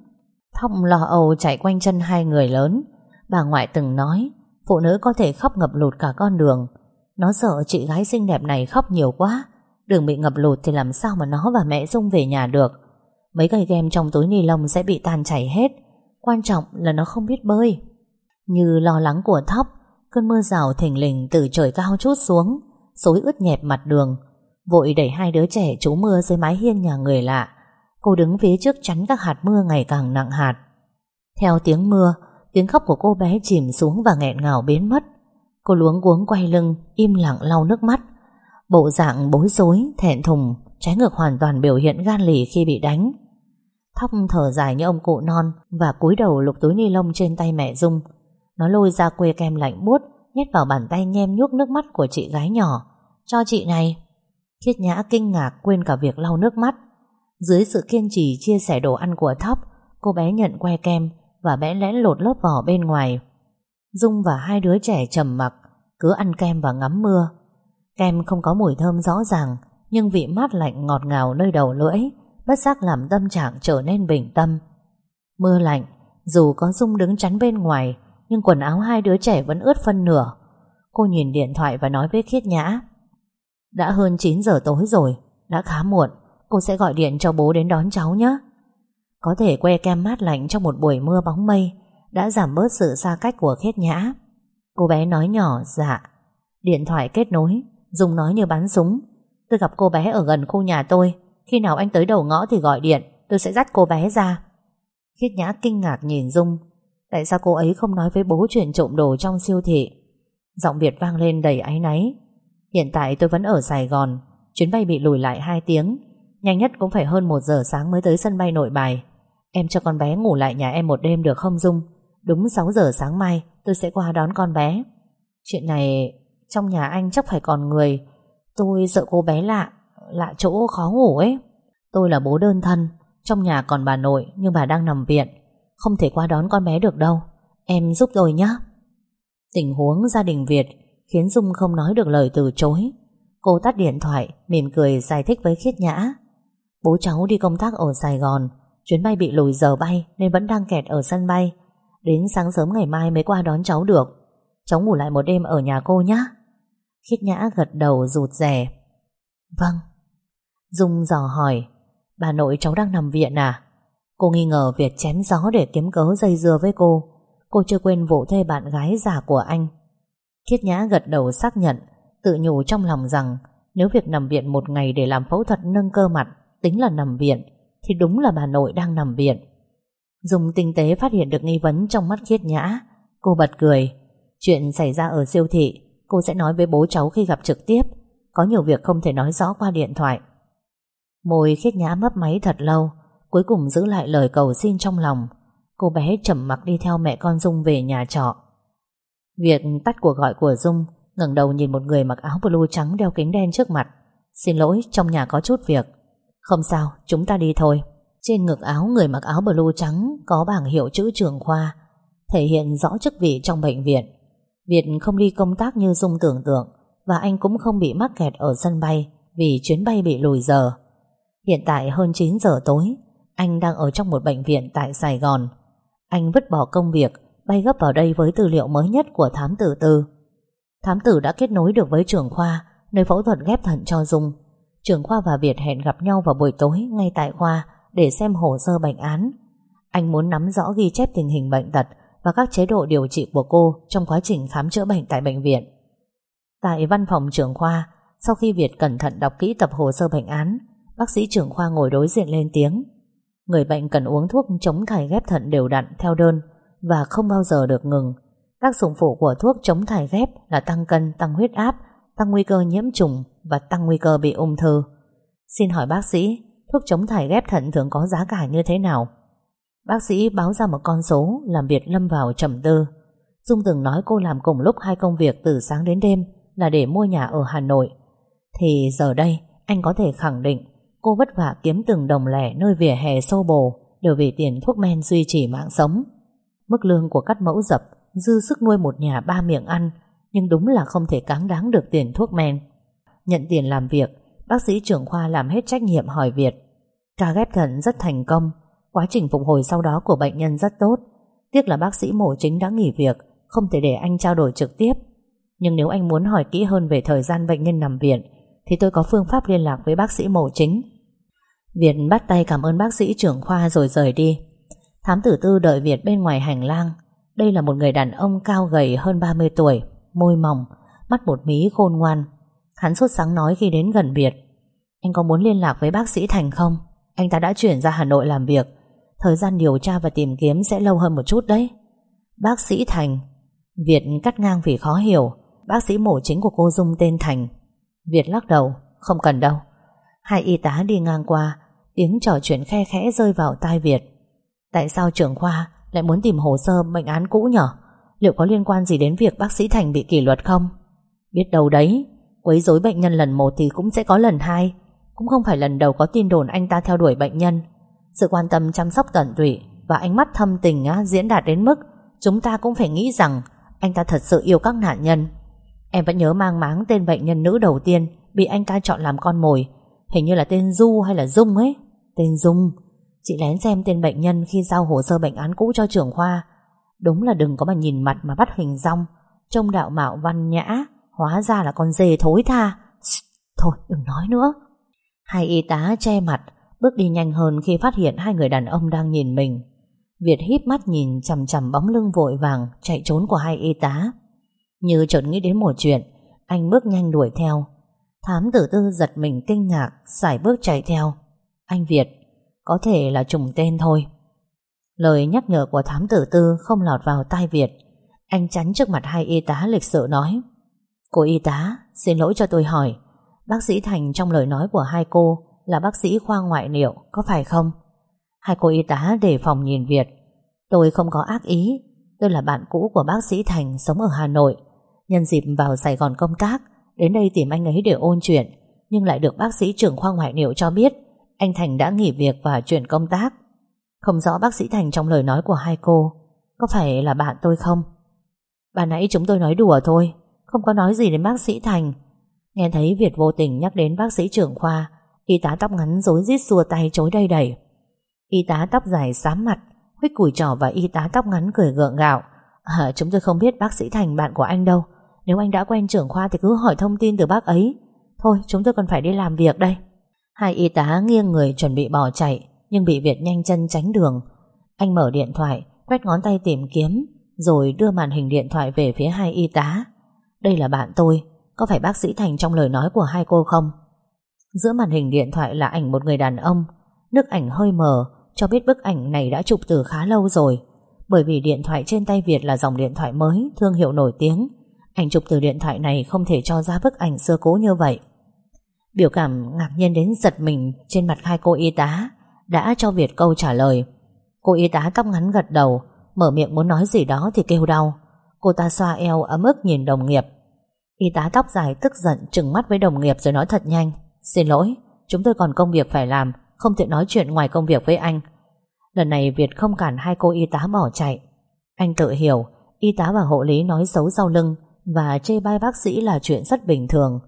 Thóc lo âu chạy quanh chân hai người lớn. Bà ngoại từng nói, Phụ nữ có thể khóc ngập lụt cả con đường. Nó sợ chị gái xinh đẹp này khóc nhiều quá. Đường bị ngập lụt thì làm sao mà nó và mẹ Dung về nhà được? Mấy cây kem trong túi ni lông sẽ bị tan chảy hết. Quan trọng là nó không biết bơi. Như lo lắng của Thóc Cơn mưa rào thỉnh lình từ trời cao chút xuống Xối ướt nhẹp mặt đường Vội đẩy hai đứa trẻ trú mưa dưới mái hiên nhà người lạ. Cô đứng phía trước chắn các hạt mưa ngày càng nặng hạt. Theo tiếng mưa Tiếng khóc của cô bé chìm xuống và nghẹn ngào biến mất. Cô luống cuống quay lưng Im lặng lau nước mắt. Bộ dạng bối rối, thẹn thùng Trái ngược hoàn toàn biểu hiện gan lì khi bị đánh. Thóc thở dài như ông cụ non Và cúi đầu lục túi ni lông trên tay mẹ Dung. Nó lôi ra quê kem lạnh buốt, Nhét vào bàn tay nhem nhuốc nước mắt của chị gái nhỏ. Cho chị này. Khiết nhã kinh ngạc quên cả việc lau nước mắt. Dưới sự kiên trì chia sẻ đồ ăn của Thóc, Cô bé nhận que kem Và bẽ lẽn lột lớp vỏ bên ngoài. Dung và hai đứa trẻ trầm mặc, Cứ ăn kem và ngắm mưa. Kem không có mùi thơm rõ ràng, Nhưng vị mát lạnh ngọt ngào nơi đầu lưỡi. Bất giác làm tâm trạng trở nên bình tâm. Mưa lạnh, Dù có Dung đứng chắn bên ngoài, Nhưng quần áo hai đứa trẻ vẫn ướt phân nửa. Cô nhìn điện thoại và nói với Khiết Nhã, Đã hơn 9 giờ tối rồi, Đã khá muộn, Cô sẽ gọi điện cho bố đến đón cháu nhé. Có thể que kem mát lạnh trong một buổi mưa bóng mây Đã giảm bớt sự xa cách của Khiết Nhã. Cô bé nói nhỏ dạ. Điện thoại kết nối Dung nói như bắn súng. Tôi gặp cô bé ở gần khu nhà tôi khi nào anh tới đầu ngõ thì gọi điện, Tôi sẽ dắt cô bé ra. Khiết Nhã kinh ngạc nhìn Dung. Tại sao cô ấy không nói với bố chuyện trộm đồ trong siêu thị? Giọng Việt vang lên đầy áy náy. Hiện tại tôi vẫn ở Sài Gòn, Chuyến bay bị lùi lại 2 tiếng. Nhanh nhất cũng phải hơn 1 giờ sáng mới tới sân bay nội bài. Em cho con bé ngủ lại nhà em một đêm được không, Dung? Đúng 6 giờ sáng mai, Tôi sẽ qua đón con bé. Chuyện này, trong nhà anh chắc phải còn người. Tôi sợ cô bé lạ. Lạ chỗ khó ngủ ấy. Tôi là bố đơn thân, Trong nhà còn bà nội nhưng bà đang nằm viện. Không thể qua đón con bé được đâu. Em giúp rồi nhé. Tình huống gia đình Việt Khiến Dung không nói được lời từ chối. Cô tắt điện thoại, Mỉm cười giải thích với Khiết Nhã. Bố cháu đi công tác ở Sài Gòn, Chuyến bay bị lùi giờ bay Nên vẫn đang kẹt ở sân bay. Đến sáng sớm ngày mai mới qua đón cháu được. Cháu ngủ lại một đêm ở nhà cô nhé. Khiết Nhã gật đầu rụt rè. Vâng Dung dò hỏi, Bà nội cháu đang nằm viện à? Cô nghi ngờ Việt chém gió để kiếm cớ dây dưa với cô. Cô chưa quên vụ thuê bạn gái giả của anh. Thiết Nhã gật đầu xác nhận, Tự nhủ trong lòng rằng Nếu việc nằm viện một ngày để làm phẫu thuật nâng cơ mặt Tính là nằm viện, Thì đúng là bà nội đang nằm viện. Dung tinh tế phát hiện được nghi vấn trong mắt Khiết Nhã. Cô bật cười, Chuyện xảy ra ở siêu thị, Cô sẽ nói với bố cháu khi gặp trực tiếp. Có nhiều việc không thể nói rõ qua điện thoại. Môi khiết nhã mấp máy thật lâu Cuối cùng giữ lại lời cầu xin trong lòng. Cô bé chậm mặc đi theo mẹ con Dung về nhà trọ. Việc tắt cuộc gọi của Dung ngẩng đầu nhìn một người mặc áo blue trắng đeo kính đen trước mặt. Xin lỗi, trong nhà có chút việc. Không sao, chúng ta đi thôi. Trên ngực áo người mặc áo blue trắng Có bảng hiệu chữ trường khoa Thể hiện rõ chức vị trong bệnh viện. Việt không đi công tác như Dung tưởng tượng và anh cũng không bị mắc kẹt ở sân bay vì chuyến bay bị lùi giờ. Hiện tại hơn 9 giờ tối, anh đang ở trong một bệnh viện tại Sài Gòn. Anh vứt bỏ công việc, bay gấp vào đây với tư liệu mới nhất của thám tử tư. Thám tử đã kết nối được với trưởng khoa, nơi phẫu thuật ghép thận cho Dung. Trưởng khoa và Việt hẹn gặp nhau vào buổi tối ngay tại khoa để xem hồ sơ bệnh án. Anh muốn nắm rõ ghi chép tình hình bệnh tật và các chế độ điều trị của cô trong quá trình khám chữa bệnh tại bệnh viện. Tại văn phòng trưởng khoa, sau khi Việt cẩn thận đọc kỹ tập hồ sơ bệnh án, bác sĩ trưởng khoa ngồi đối diện lên tiếng. Người bệnh cần uống thuốc chống thải ghép thận đều đặn theo đơn và không bao giờ được ngừng. Tác dụng phụ của thuốc chống thải ghép là tăng cân, tăng huyết áp, tăng nguy cơ nhiễm trùng và tăng nguy cơ bị ung thư. Xin hỏi bác sĩ, thuốc chống thải ghép thận thường có giá cả như thế nào? Bác sĩ báo ra một con số làm Việt lâm vào trầm tư. Dung từng nói cô làm cùng lúc hai công việc từ sáng đến đêm là để mua nhà ở Hà Nội. Thì giờ đây anh có thể khẳng định cô vất vả kiếm từng đồng lẻ nơi vỉa hè xô bồ đều vì tiền thuốc men duy trì mạng sống. Mức lương của các mẫu dập dư sức nuôi một nhà ba miệng ăn nhưng đúng là không thể cáng đáng được tiền thuốc men. Nhận tiền làm việc, bác sĩ trưởng khoa làm hết trách nhiệm hỏi Việt. Ca ghép thận rất thành công, quá trình phục hồi sau đó của bệnh nhân rất tốt. Tiếc là bác sĩ mổ chính đã nghỉ việc, không thể để anh trao đổi trực tiếp. Nhưng nếu anh muốn hỏi kỹ hơn về thời gian bệnh nhân nằm viện, thì tôi có phương pháp liên lạc với bác sĩ mổ chính. Việt bắt tay cảm ơn bác sĩ trưởng khoa rồi rời đi. Thám tử tư đợi Việt bên ngoài hành lang. Đây là một người đàn ông cao gầy hơn 30 tuổi, môi mỏng, mắt một mí khôn ngoan. Hắn sốt sáng nói khi đến gần Việt. Anh có muốn liên lạc với bác sĩ Thành không? Anh ta đã chuyển ra Hà Nội làm việc. Thời gian điều tra và tìm kiếm sẽ lâu hơn một chút đấy. Bác sĩ Thành. Việt cắt ngang vì khó hiểu. Bác sĩ mổ chính của cô Dung tên Thành. Việt lắc đầu. Không cần đâu. Hai y tá đi ngang qua Tiếng trò chuyện khe khẽ rơi vào tai Việt. Tại sao trưởng khoa Lại muốn tìm hồ sơ bệnh án cũ nhở? Liệu có liên quan gì đến việc bác sĩ Thành bị kỷ luật không? Biết đâu đấy Quấy rối bệnh nhân lần một thì cũng sẽ có lần hai. Cũng không phải lần đầu có tin đồn anh ta theo đuổi bệnh nhân. Sự quan tâm chăm sóc tận tụy Và ánh mắt thâm tình á, diễn đạt đến mức Chúng ta cũng phải nghĩ rằng Anh ta thật sự yêu các nạn nhân. Em vẫn nhớ mang máng tên bệnh nhân nữ đầu tiên Bị anh ta chọn làm con mồi. Hình như là tên Du hay là Dung ấy. Tên Dung. Chị lén xem tên bệnh nhân khi giao hồ sơ bệnh án cũ cho trưởng khoa. Đúng là đừng có mà nhìn mặt mà bắt hình rong Trông đạo mạo văn nhã, Hóa ra là con dê thối tha. Thôi, đừng nói nữa. Hai y tá che mặt, Bước đi nhanh hơn khi phát hiện hai người đàn ông đang nhìn mình. Việt híp mắt nhìn chằm chằm bóng lưng vội vàng Chạy trốn của hai y tá. Như chợt nghĩ đến một chuyện, Anh bước nhanh đuổi theo. Thám tử tư giật mình kinh ngạc Xài bước chạy theo. Anh Việt, Có thể là trùng tên thôi. Lời nhắc nhở của thám tử tư Không lọt vào tai Việt. Anh chắn trước mặt hai y tá lịch sự nói, Cô y tá, Xin lỗi cho tôi hỏi. Bác sĩ Thành trong lời nói của hai cô Là bác sĩ khoa ngoại niệu, Có phải không? Hai cô y tá đề phòng nhìn Việt. Tôi không có ác ý. Tôi là bạn cũ của bác sĩ Thành, sống ở Hà Nội. Nhân dịp vào Sài Gòn công tác Đến đây tìm anh ấy để ôn chuyện Nhưng lại được bác sĩ trưởng khoa ngoại niệu cho biết Anh Thành đã nghỉ việc và chuyển công tác. Không rõ bác sĩ Thành trong lời nói của hai cô Có phải là bạn tôi không? Bà nãy chúng tôi nói đùa thôi Không có nói gì đến bác sĩ Thành. Nghe thấy Việt vô tình nhắc đến bác sĩ trưởng khoa Y tá tóc ngắn rối rít xua tay chối đây đẩy Y tá tóc dài xám mặt Huyết cùi trò và y tá tóc ngắn cười gượng gạo. À, Chúng tôi không biết bác sĩ Thành bạn của anh đâu nếu anh đã quen trưởng khoa thì cứ hỏi thông tin từ bác ấy. Thôi, chúng tôi còn phải đi làm việc đây. Hai y tá nghiêng người chuẩn bị bỏ chạy, Nhưng bị Việt nhanh chân tránh đường. Anh mở điện thoại, Quét ngón tay tìm kiếm, Rồi đưa màn hình điện thoại về phía hai y tá. Đây là bạn tôi, Có phải bác sĩ Thành trong lời nói của hai cô không? Giữa màn hình điện thoại là ảnh một người đàn ông. Nước ảnh hơi mờ, Cho biết bức ảnh này đã chụp từ khá lâu rồi. Bởi vì điện thoại trên tay Việt là dòng điện thoại mới, Thương hiệu nổi tiếng Ảnh chụp từ điện thoại này không thể cho ra bức ảnh xưa cố như vậy. Biểu cảm ngạc nhiên đến giật mình Trên mặt hai cô y tá Đã cho Việt câu trả lời. Cô y tá tóc ngắn gật đầu Mở miệng muốn nói gì đó thì kêu đau. Cô ta xoa eo ấm ức nhìn đồng nghiệp. Y tá tóc dài tức giận Trừng mắt với đồng nghiệp rồi nói thật nhanh. Xin lỗi, chúng tôi còn công việc phải làm Không tiện nói chuyện ngoài công việc với anh. Lần này Việt không cản hai cô y tá bỏ chạy. Anh tự hiểu Y tá và hộ lý nói xấu sau lưng và chê bai bác sĩ là chuyện rất bình thường.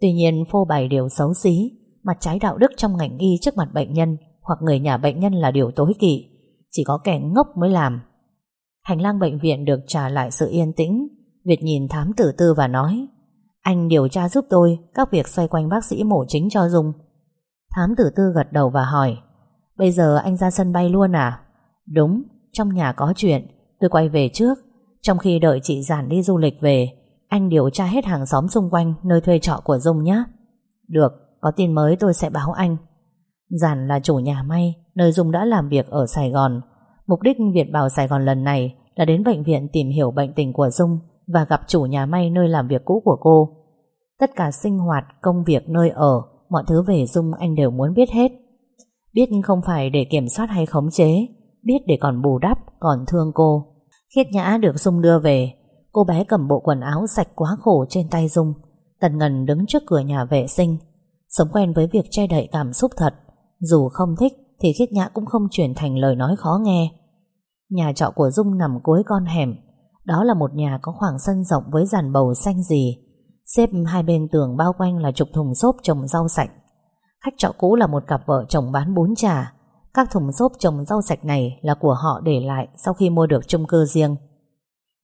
Tuy nhiên phô bày điều xấu xí, mặt trái đạo đức trong ngành y trước mặt bệnh nhân hoặc người nhà bệnh nhân là điều tối kỵ. Chỉ có kẻ ngốc mới làm. Hành lang bệnh viện được trả lại sự yên tĩnh. Việt nhìn thám tử tư và nói Anh điều tra giúp tôi các việc xoay quanh bác sĩ mổ chính cho Dung. Thám tử tư gật đầu và hỏi Bây giờ anh ra sân bay luôn à? Đúng, trong nhà có chuyện Tôi quay về trước Trong khi đợi chị Giản đi du lịch về anh điều tra hết hàng xóm xung quanh Nơi thuê trọ của Dung nhé Được, có tin mới tôi sẽ báo anh Giản là chủ nhà may Nơi Dung đã làm việc ở Sài Gòn Mục đích Việt vào Sài Gòn lần này Là đến bệnh viện tìm hiểu bệnh tình của Dung Và gặp chủ nhà may nơi làm việc cũ của cô Tất cả sinh hoạt, công việc, nơi ở, mọi thứ về Dung anh đều muốn biết hết. Biết không phải để kiểm soát hay khống chế, biết để còn bù đắp, còn thương cô. Khiết Nhã được Dung đưa về, cô bé cầm bộ quần áo sạch quá khổ trên tay Dung. Tần Ngân đứng trước cửa nhà vệ sinh, sống quen với việc che đậy cảm xúc thật. Dù không thích thì Khiết Nhã cũng không chuyển thành lời nói khó nghe. Nhà trọ của Dung nằm cuối con hẻm, đó là một nhà có khoảng sân rộng với giàn bầu xanh gì. Xếp hai bên tường bao quanh là chục thùng xốp trồng rau sạch. Khách trọ cũ là một cặp vợ chồng bán bún chả. Các thùng xốp trồng rau sạch này là của họ để lại sau khi mua được chung cư riêng.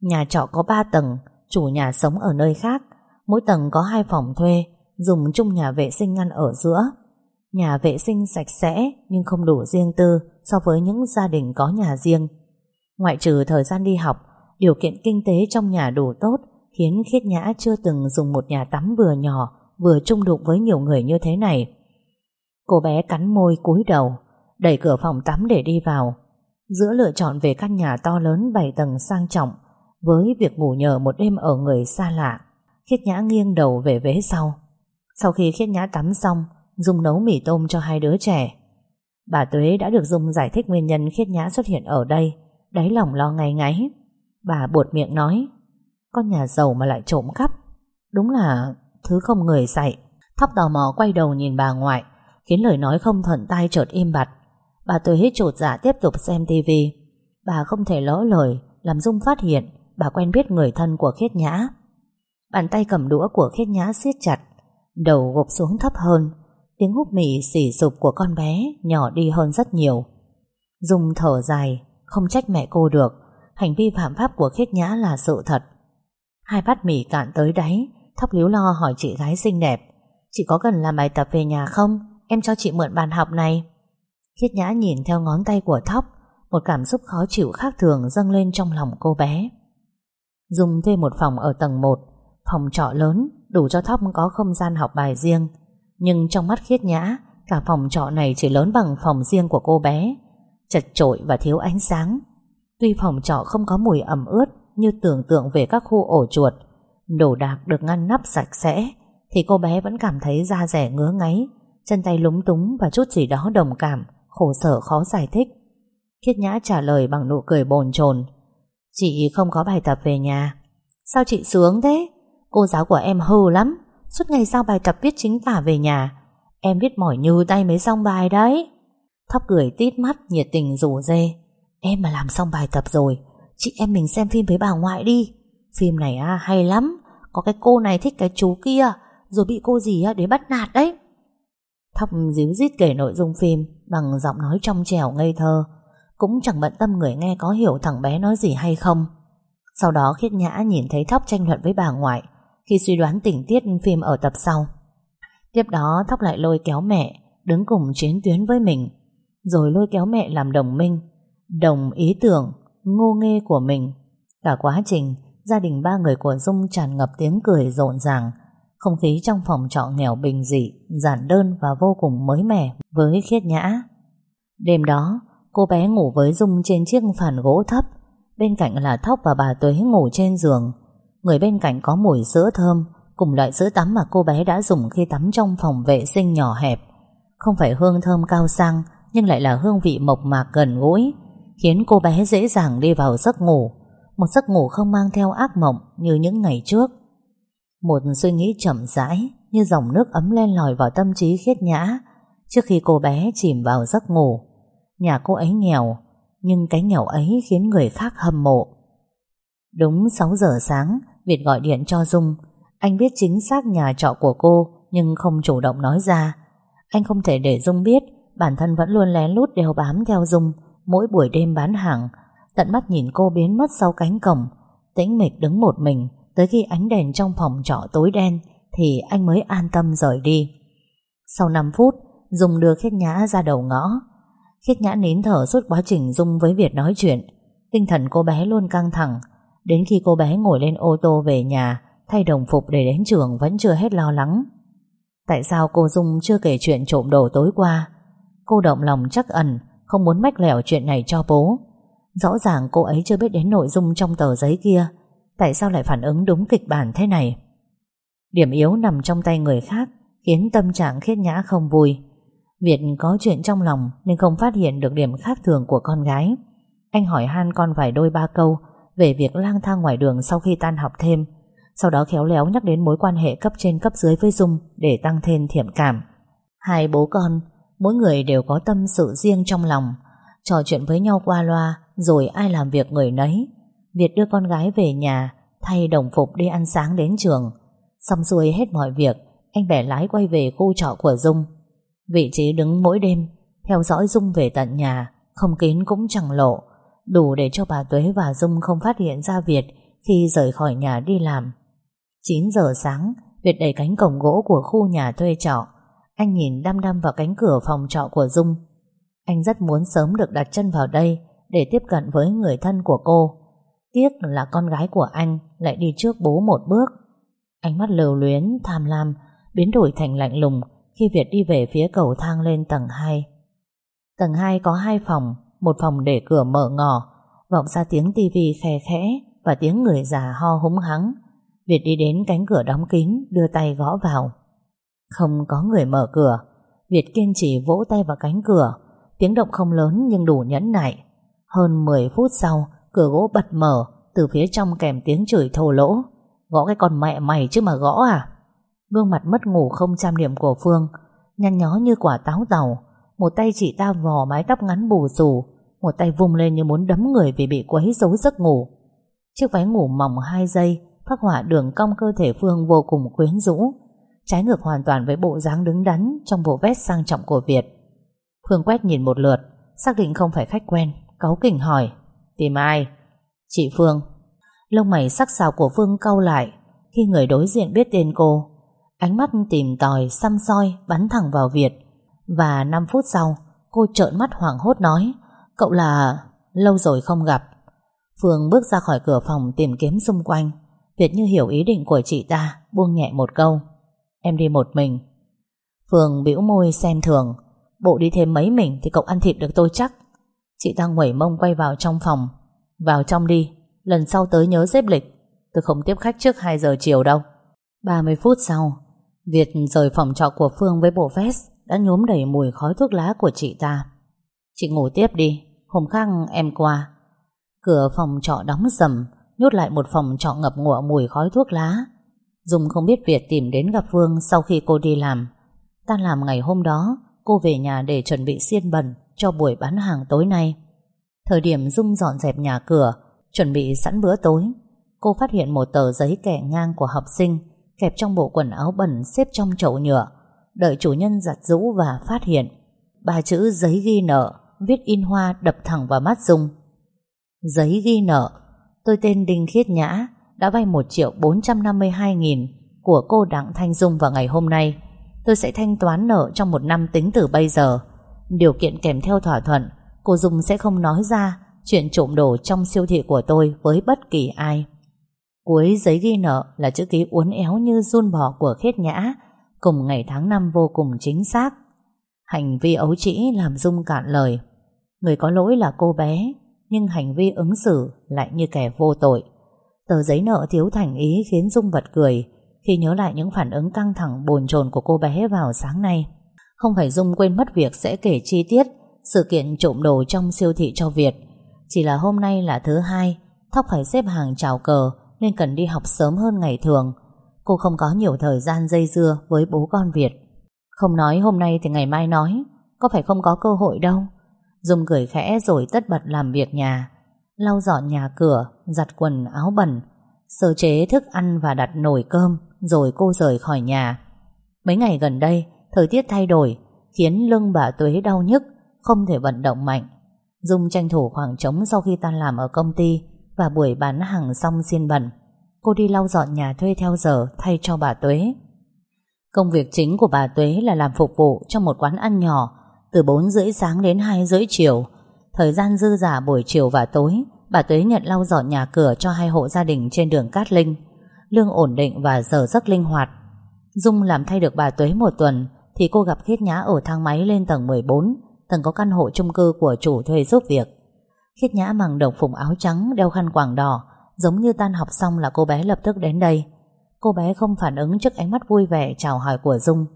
Nhà trọ có 3 tầng, chủ nhà sống ở nơi khác. Mỗi tầng có hai phòng thuê, dùng chung nhà vệ sinh ngăn ở giữa. Nhà vệ sinh sạch sẽ nhưng không đủ riêng tư so với những gia đình có nhà riêng. Ngoại trừ thời gian đi học, điều kiện kinh tế trong nhà đủ tốt khiến Khiết Nhã chưa từng dùng một nhà tắm vừa nhỏ vừa chung đụng với nhiều người như thế này. Cô bé cắn môi cúi đầu, đẩy cửa phòng tắm để đi vào. Giữa lựa chọn về căn nhà to lớn 7 tầng sang trọng với việc ngủ nhờ một đêm ở người xa lạ, Khiết Nhã nghiêng đầu về vế sau. Sau khi Khiết Nhã tắm xong, Dung nấu mì tôm cho hai đứa trẻ. Bà Tuế đã được Dung giải thích nguyên nhân Khiết Nhã xuất hiện ở đây, đáy lòng lo ngay ngáy. Bà buột miệng nói, con nhà giàu mà lại trộm cắp, đúng là thứ không người dạy. Thóc tò mò quay đầu nhìn bà ngoại, khiến lời nói không thuận tai chợt im bặt. Bà Tuế trột dạ tiếp tục xem tivi. Bà không thể lỡ lời, làm Dung phát hiện bà quen biết người thân của Khiết Nhã. Bàn tay cầm đũa của Khiết Nhã siết chặt, đầu gục xuống thấp hơn, tiếng hút mì xỉ sụp của con bé nhỏ đi hơn rất nhiều. Dung thở dài, không trách mẹ cô được, hành vi phạm pháp của Khiết Nhã là sự thật. Hai bát mì cạn tới đáy, Thóc líu lo hỏi chị gái xinh đẹp, chị có cần làm bài tập về nhà không? Em cho chị mượn bàn học này. Khiết Nhã nhìn theo ngón tay của Thóc, một cảm xúc khó chịu khác thường dâng lên trong lòng cô bé. Dung thuê một phòng ở tầng 1, phòng trọ lớn, đủ cho Thóc có không gian học bài riêng. Nhưng trong mắt Khiết Nhã, cả phòng trọ này chỉ lớn bằng phòng riêng của cô bé, chật trội và thiếu ánh sáng. Tuy phòng trọ không có mùi ẩm ướt như tưởng tượng về các khu ổ chuột, đồ đạc được ngăn nắp sạch sẽ, thì cô bé vẫn cảm thấy da rẻ ngứa ngáy, chân tay lúng túng và chút gì đó đồng cảm, khổ sở khó giải thích. Khiết Nhã trả lời bằng nụ cười bồn chồn Chị không có bài tập về nhà. Sao chị sướng thế? Cô giáo của em hư lắm, suốt ngày giao bài tập viết chính tả về nhà. Em viết mỏi như tay mới xong bài đấy. Thóc cười tít mắt nhiệt tình rủ dê. Em mà làm xong bài tập rồi, chị em mình xem phim với bà ngoại đi. Phim này à, hay lắm, có cái cô này thích cái chú kia, rồi bị cô gì à, để bắt nạt đấy. Thóc díu dít kể nội dung phim bằng giọng nói trong trẻo ngây thơ, cũng chẳng bận tâm người nghe có hiểu thằng bé nói gì hay không. Sau đó khiết nhã nhìn thấy Thóc tranh luận với bà ngoại khi suy đoán tình tiết phim ở tập sau. Tiếp đó Thóc lại lôi kéo mẹ đứng cùng chiến tuyến với mình, rồi lôi kéo mẹ làm đồng minh, đồng ý tưởng, ngô nghê của mình. Cả quá trình, gia đình ba người của Dung tràn ngập tiếng cười rộn ràng, không khí trong phòng trọ nghèo bình dị, giản đơn và vô cùng mới mẻ với khiết nhã. Đêm đó, cô bé ngủ với Dung trên chiếc phản gỗ thấp, bên cạnh là Thóc và bà Tuế ngủ trên giường. Người bên cạnh có mùi sữa thơm, cùng loại sữa tắm mà cô bé đã dùng khi tắm trong phòng vệ sinh nhỏ hẹp. Không phải hương thơm cao sang, nhưng lại là hương vị mộc mạc gần gũi, khiến cô bé dễ dàng đi vào giấc ngủ, một giấc ngủ không mang theo ác mộng như những ngày trước. Một suy nghĩ chậm rãi như dòng nước ấm len lỏi vào tâm trí khiết nhã trước khi cô bé chìm vào giấc ngủ. Nhà cô ấy nghèo, nhưng cái nghèo ấy khiến người khác hâm mộ. Đúng 6 giờ sáng, Việt gọi điện cho Dung. Anh biết chính xác nhà trọ của cô, nhưng không chủ động nói ra. Anh không thể để Dung biết, bản thân vẫn luôn lén lút đeo bám theo Dung mỗi buổi đêm bán hàng, tận mắt nhìn cô biến mất sau cánh cổng, tĩnh mịch đứng một mình, tới khi ánh đèn trong phòng trọ tối đen, thì anh mới an tâm rời đi. Sau 5 phút, Dung đưa khách Nhã ra đầu ngõ. Khiết Nhã nín thở suốt quá trình Dung với Việt nói chuyện. Tinh thần cô bé luôn căng thẳng. Đến khi cô bé ngồi lên ô tô về nhà, thay đồng phục để đến trường vẫn chưa hết lo lắng. Tại sao cô Dung chưa kể chuyện trộm đồ tối qua? Cô động lòng chắc ẩn, không muốn mách lẻo chuyện này cho bố. Rõ ràng cô ấy chưa biết đến nội dung trong tờ giấy kia, tại sao lại phản ứng đúng kịch bản thế này? Điểm yếu nằm trong tay người khác Khiến tâm trạng khiết nhã không vui Việt có chuyện trong lòng Nên không phát hiện được điểm khác thường của con gái. Anh hỏi han con vài đôi ba câu Về việc lang thang ngoài đường Sau khi tan học thêm, Sau đó khéo léo nhắc đến mối quan hệ cấp trên cấp dưới với Dung Để tăng thêm thiện cảm. Hai bố con, Mỗi người đều có tâm sự riêng trong lòng, Trò chuyện với nhau qua loa Rồi ai làm việc người nấy. Việt đưa con gái về nhà, Thay đồng phục đi ăn sáng đến trường. Xong xuôi hết mọi việc, Anh bẻ lái quay về khu trọ của Dung. Vị trí đứng mỗi đêm Theo dõi Dung về tận nhà Không kín cũng chẳng lộ. Đủ để cho bà Tuế và Dung không phát hiện ra Việt Khi rời khỏi nhà đi làm. 9 giờ sáng Việt đẩy cánh cổng gỗ của khu nhà thuê trọ. Anh nhìn đăm đăm vào cánh cửa phòng trọ của Dung. Anh rất muốn sớm được đặt chân vào đây Để tiếp cận với người thân của cô. Tiếc là con gái của anh Lại đi trước bố một bước. Ánh mắt lều luyến, tham lam Biến đổi thành lạnh lùng khi Việt đi về phía cầu thang lên tầng 2 Tầng 2 có hai phòng, Một phòng để cửa mở ngỏ Vọng ra tiếng tivi khe khẽ Và tiếng người già ho húng hắng. Việt đi đến cánh cửa đóng kín, Đưa tay gõ vào. Không có người mở cửa. Việt kiên trì vỗ tay vào cánh cửa. Tiếng động không lớn nhưng đủ nhẫn nại. Hơn 10 phút sau, Cửa gỗ bật mở Từ phía trong kèm tiếng chửi thô lỗ. Gõ cái con mẹ mày chứ mà gõ à? Gương mặt mất ngủ không trang điểm của Phương, Nhăn nhó như quả táo tàu Một tay chị ta vò mái tóc ngắn bù xù, Một tay vung lên như muốn đấm người Vì bị quấy rối giấc ngủ. Chiếc váy ngủ mỏng hai giây, Phát họa đường cong cơ thể Phương vô cùng quyến rũ, Trái ngược hoàn toàn với bộ dáng đứng đắn Trong bộ vest sang trọng của Việt. Phương quét nhìn một lượt, Xác định không phải khách quen, Cáu kỉnh hỏi, Tìm ai? Chị Phương. Lông mày sắc sảo của Phương cau lại, Khi người đối diện biết tên cô Ánh mắt tìm tòi, xăm soi Bắn thẳng vào Việt. Và 5 phút sau Cô trợn mắt hoảng hốt nói Cậu là... lâu rồi không gặp. Phương bước ra khỏi cửa phòng tìm kiếm xung quanh. Việt như hiểu ý định của chị ta Buông nhẹ một câu Em đi một mình. Phương bĩu môi xem thường Bộ đi thêm mấy mình thì cậu ăn thịt được tôi chắc. Chị ta nguẩy mông quay vào trong phòng Vào trong đi Lần sau tới nhớ xếp lịch Tôi không tiếp khách trước 2 giờ chiều đâu. 30 phút sau Việt rời phòng trọ của Phương với bộ vest Đã nhuốm đầy mùi khói thuốc lá của chị ta. Chị ngủ tiếp đi, Hôm khác em qua. Cửa phòng trọ đóng sầm, Nhốt lại một phòng trọ ngập ngụa mùi khói thuốc lá. Dung không biết Việt tìm đến gặp Phương Sau khi cô đi làm. Tan làm ngày hôm đó, Cô về nhà để chuẩn bị xiên bẩn Cho buổi bán hàng tối nay. Thời điểm Dung dọn dẹp nhà cửa, Chuẩn bị sẵn bữa tối, Cô phát hiện một tờ giấy kẻ ngang của học sinh. Kẹp trong bộ quần áo bẩn Xếp trong chậu nhựa, Đợi chủ nhân giặt rũ và phát hiện. Ba chữ giấy ghi nợ Viết in hoa đập thẳng vào mắt Dung. Giấy ghi nợ, Tôi tên Đinh Khiết Nhã, Đã vay 1 triệu 452 nghìn Của cô Đặng Thanh Dung vào ngày hôm nay. Tôi sẽ thanh toán nợ trong một năm tính từ bây giờ. Điều kiện kèm theo thỏa thuận, Cô Dung sẽ không nói ra Chuyện trộm đồ trong siêu thị của tôi Với bất kỳ ai. Cuối giấy ghi nợ là chữ ký uốn éo Như run bò của khiết nhã, Cùng ngày tháng năm vô cùng chính xác. Hành vi ấu trĩ làm Dung cạn lời. Người có lỗi là cô bé, Nhưng hành vi ứng xử Lại như kẻ vô tội. Tờ giấy nợ thiếu thành ý khiến Dung bật cười Khi nhớ lại những phản ứng căng thẳng bồn chồn của cô bé vào sáng nay. Không phải Dung quên mất việc sẽ kể chi tiết, sự kiện trộm đồ trong siêu thị cho Việt. Chỉ là hôm nay là thứ hai, Thóc phải xếp hàng chào cờ nên cần đi học sớm hơn ngày thường. Cô không có nhiều thời gian dây dưa Với bố con Việt. Không nói hôm nay thì ngày mai nói, Có phải không có cơ hội đâu. Dung cười khẽ rồi tất bật làm việc nhà. Lau dọn nhà cửa, Giặt quần áo bẩn, Sơ chế thức ăn và đặt nồi cơm, Rồi cô rời khỏi nhà. Mấy ngày gần đây, Thời tiết thay đổi, Khiến lưng bà Tuế đau nhức, không thể vận động mạnh. Dung tranh thủ khoảng trống sau khi tan làm ở công ty và buổi bán hàng xong xiên bẩn. Cô đi lau dọn nhà thuê theo giờ thay cho bà Tuế. Công việc chính của bà Tuế là làm phục vụ cho một quán ăn nhỏ từ 4 rưỡi sáng đến 2 rưỡi chiều. Thời gian dư giả buổi chiều và tối, bà Tuế nhận lau dọn nhà cửa cho hai hộ gia đình trên đường Cát Linh. Lương ổn định và giờ giấc linh hoạt. Dung làm thay được bà Tuế một tuần thì cô gặp Khiết Nhã ở thang máy lên tầng 14 tầng có căn hộ chung cư của chủ thuê giúp việc. Khiết Nhã mặc đồng phục áo trắng đeo khăn quàng đỏ giống như tan học xong là cô bé lập tức đến đây. Cô bé không phản ứng trước ánh mắt vui vẻ chào hỏi của Dung.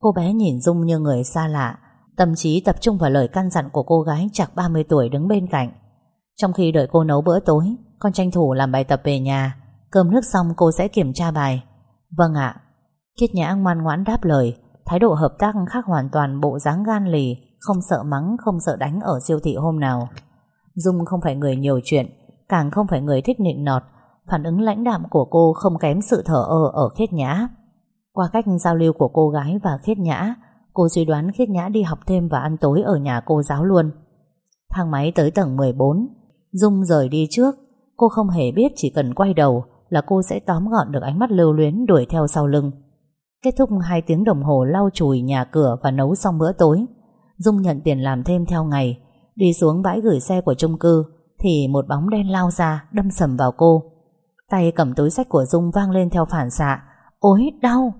Cô bé nhìn Dung như người xa lạ Tâm trí tập trung vào lời căn dặn của cô gái chạc 30 tuổi đứng bên cạnh. Trong khi đợi cô nấu bữa tối Con tranh thủ làm bài tập về nhà. Cơm nước xong cô sẽ kiểm tra bài. Vâng ạ. Khiết Nhã ngoan ngoãn đáp lời. Thái độ hợp tác khác hoàn toàn bộ dáng gan lì Không sợ mắng, không sợ đánh ở siêu thị hôm nào. Dung không phải người nhiều chuyện, Càng không phải người thích nịnh nọt, Phản ứng lãnh đạm của cô không kém sự thở ơ ở Khiết Nhã. Qua cách giao lưu của cô gái và Khiết Nhã, Cô suy đoán Khiết Nhã đi học thêm và ăn tối ở nhà cô giáo luôn. Thang máy tới tầng 14 Dung rời đi trước. Cô không hề biết chỉ cần quay đầu Là cô sẽ tóm gọn được ánh mắt lưu luyến đuổi theo sau lưng. Kết thúc 2 tiếng đồng hồ lau chùi nhà cửa và nấu xong bữa tối, Dung nhận tiền làm thêm theo ngày. Đi xuống bãi gửi xe của chung cư, Thì một bóng đen lao ra, Đâm sầm vào cô. Tay cầm túi sách của Dung vang lên theo phản xạ. Ôi, đau!